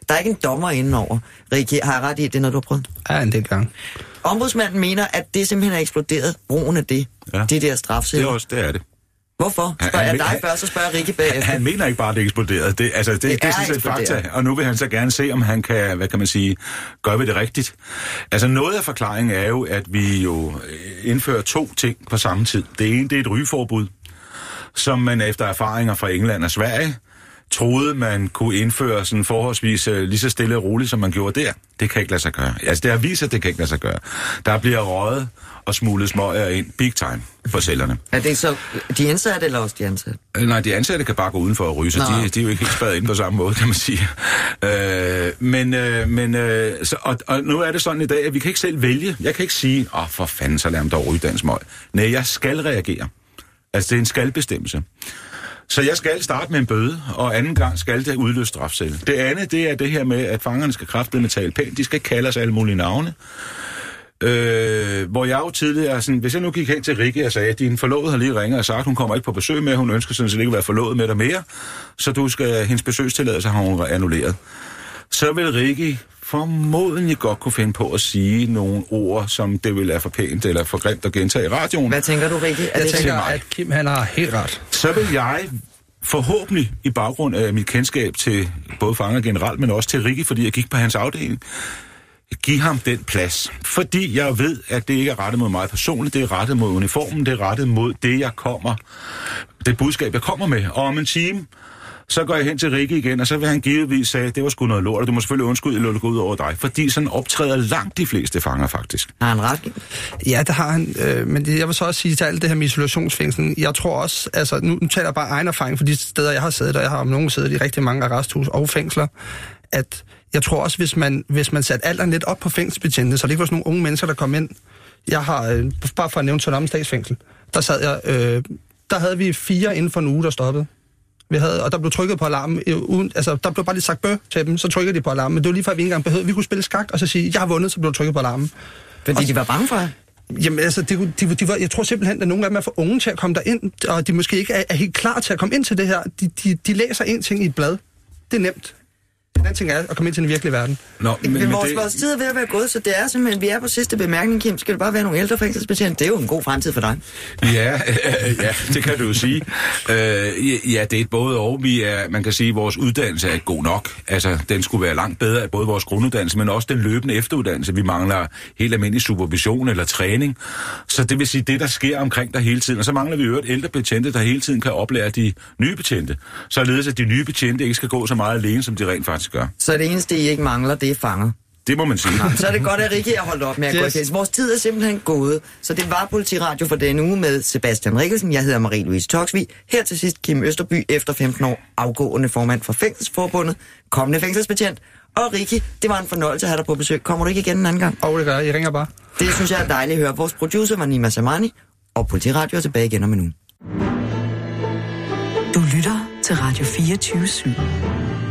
Der er ikke en dommer indenover. Ricky, har jeg ret i, at det er noget, du har prøvet? Ja, en del gange. Ombudsmanden mener, at det simpelthen er eksploderet, brugen af det. Ja. Ja. Det der Det er strafceller. også, det er det. Hvorfor? Han- Spørger jeg han- dig han- først, så spørger jeg Rikke bagefter. Han mener ikke bare, at det eksploderede. Det, altså, det, det, det er er eksploderet. fakta, og nu vil han så gerne se, om han kan, hvad kan man sige, gøre ved det rigtigt. Altså noget af forklaringen er jo, at vi jo øh, indfører to ting på samme tid. Det ene, det er et rygeforbud, som man efter erfaringer fra England og Sverige troede, man kunne indføre sådan forholdsvis øh, lige så stille og roligt, som man gjorde der. Det kan ikke lade sig gøre. Altså, det har vist, at det kan ikke lade sig gøre. Der bliver røget og smuglet smøger ind big time på cellerne. Er det så de indsatte eller også de ansatte? Øh, Nej, de ansatte kan bare gå udenfor og ryge, så de, de er jo ikke helt spadet ind på samme måde, kan man sige. Øh, men øh, men øh, så, og, og nu er det sådan i dag, at vi kan ikke selv vælge. Jeg kan ikke sige, åh, for fanden, så lad dem dog ryge den smøg. Nej, jeg skal reagere. Altså, det er en skalbestemmelse. Så jeg skal starte med en bøde, og anden gang skal det udløse strafcelle. Det andet, det er det her med, at fangerne skal kraftedeme tale pænt. De skal ikke kalde os alle mulige navne. Øh, hvor jeg jo tidligere, sådan, hvis jeg nu gik hen til Rikke og sagde, at din forlovede har lige ringet og sagt, at hun kommer ikke på besøg med, hun ønsker sådan set ikke at være forlovet med dig mere, så du skal, hendes besøgstilladelse har hun annulleret. Så vil Rikke formodentlig godt kunne finde på at sige nogle ord, som det vil være for pænt eller for grimt at gentage i radioen. Hvad tænker du? Er Jeg tænker, at Kim han har helt ret. så vil jeg forhåbentlig i baggrund af mit kendskab til både fanger generelt, men også til Rikke, fordi jeg gik på hans afdeling, give ham den plads. Fordi jeg ved, at det ikke er rettet mod mig personligt, det er rettet mod uniformen, det er rettet mod det, jeg kommer, det budskab, jeg kommer med. Og om en time, så går jeg hen til Rikke igen, og så vil han givetvis sige, at det var sgu noget lort, og du må selvfølgelig undskylde, at det ud over dig. Fordi sådan optræder langt de fleste fanger faktisk. Har han ret? Ja, det har han. Øh, men det, jeg vil så også sige til alt det her med isolationsfængsel. Jeg tror også, altså nu, nu taler jeg bare egen erfaring fra de steder, jeg har siddet, og jeg har om nogen siddet i rigtig mange arresthus og fængsler, at jeg tror også, hvis man, hvis man satte alderen lidt op på fængselsbetjentene, så det ikke var sådan nogle unge mennesker, der kom ind. Jeg har, øh, bare for at nævne Tønderholm statsfængsel, der sad jeg, øh, der havde vi fire inden for en uge, der stoppede. Vi havde, og der blev trykket på alarmen. øh, Uden, altså, der blev bare lige sagt bøh til dem, så trykkede de på alarmen. Men det var lige før, vi ikke engang behøvede. Vi kunne spille skak og så sige, jeg har vundet, så blev der trykket på alarmen. Fordi de var bange for? Jamen altså, de, de, de var, jeg tror simpelthen, at nogle af dem er for unge til at komme derind, og de måske ikke er, er helt klar til at komme ind til det her. De, de, de læser en ting i et blad. Det er nemt. Den anden ting er at komme ind til den virkelige verden. Nå, Men, men vores, det... vores tid er ved at være gået, så det er simpelthen, vi er på sidste bemærkning, Kim. Skal det bare være nogle ældre fængselsbetjente? Det er jo en god fremtid for dig. Ja, øh, [LAUGHS] ja, det kan du jo sige. Øh, ja, det er et både og. Vi er, man kan sige, at vores uddannelse er god nok. Altså, den skulle være langt bedre, både vores grunduddannelse, men også den løbende efteruddannelse. Vi mangler helt almindelig supervision eller træning. Så det vil sige, det der sker omkring dig hele tiden. Og så mangler vi jo et ældre betjente, der hele tiden kan oplære de nye betjente. Således at de nye betjente ikke skal gå så meget alene, som de rent faktisk gør. Så det eneste, I ikke mangler, det er fanger. Det må man sige. Så er det godt, at Rikke er holdt op med at yes. gå i fængsel. Vores tid er simpelthen gået, så det var Politiradio for denne uge med Sebastian Rikkelsen. Jeg hedder Marie-Louise Toksvig. Her til sidst Kim Østerby, efter 15 år afgående formand for Fængselsforbundet, kommende fængselsbetjent. Og Rikke, det var en fornøjelse at have dig på besøg. Kommer du ikke igen en anden gang? Og det gør jeg. I ringer bare. Det synes jeg er dejligt at høre. Vores producer var Nima Samani, og Politiradio er tilbage igen om en uge. Du lytter til Radio 24 /7.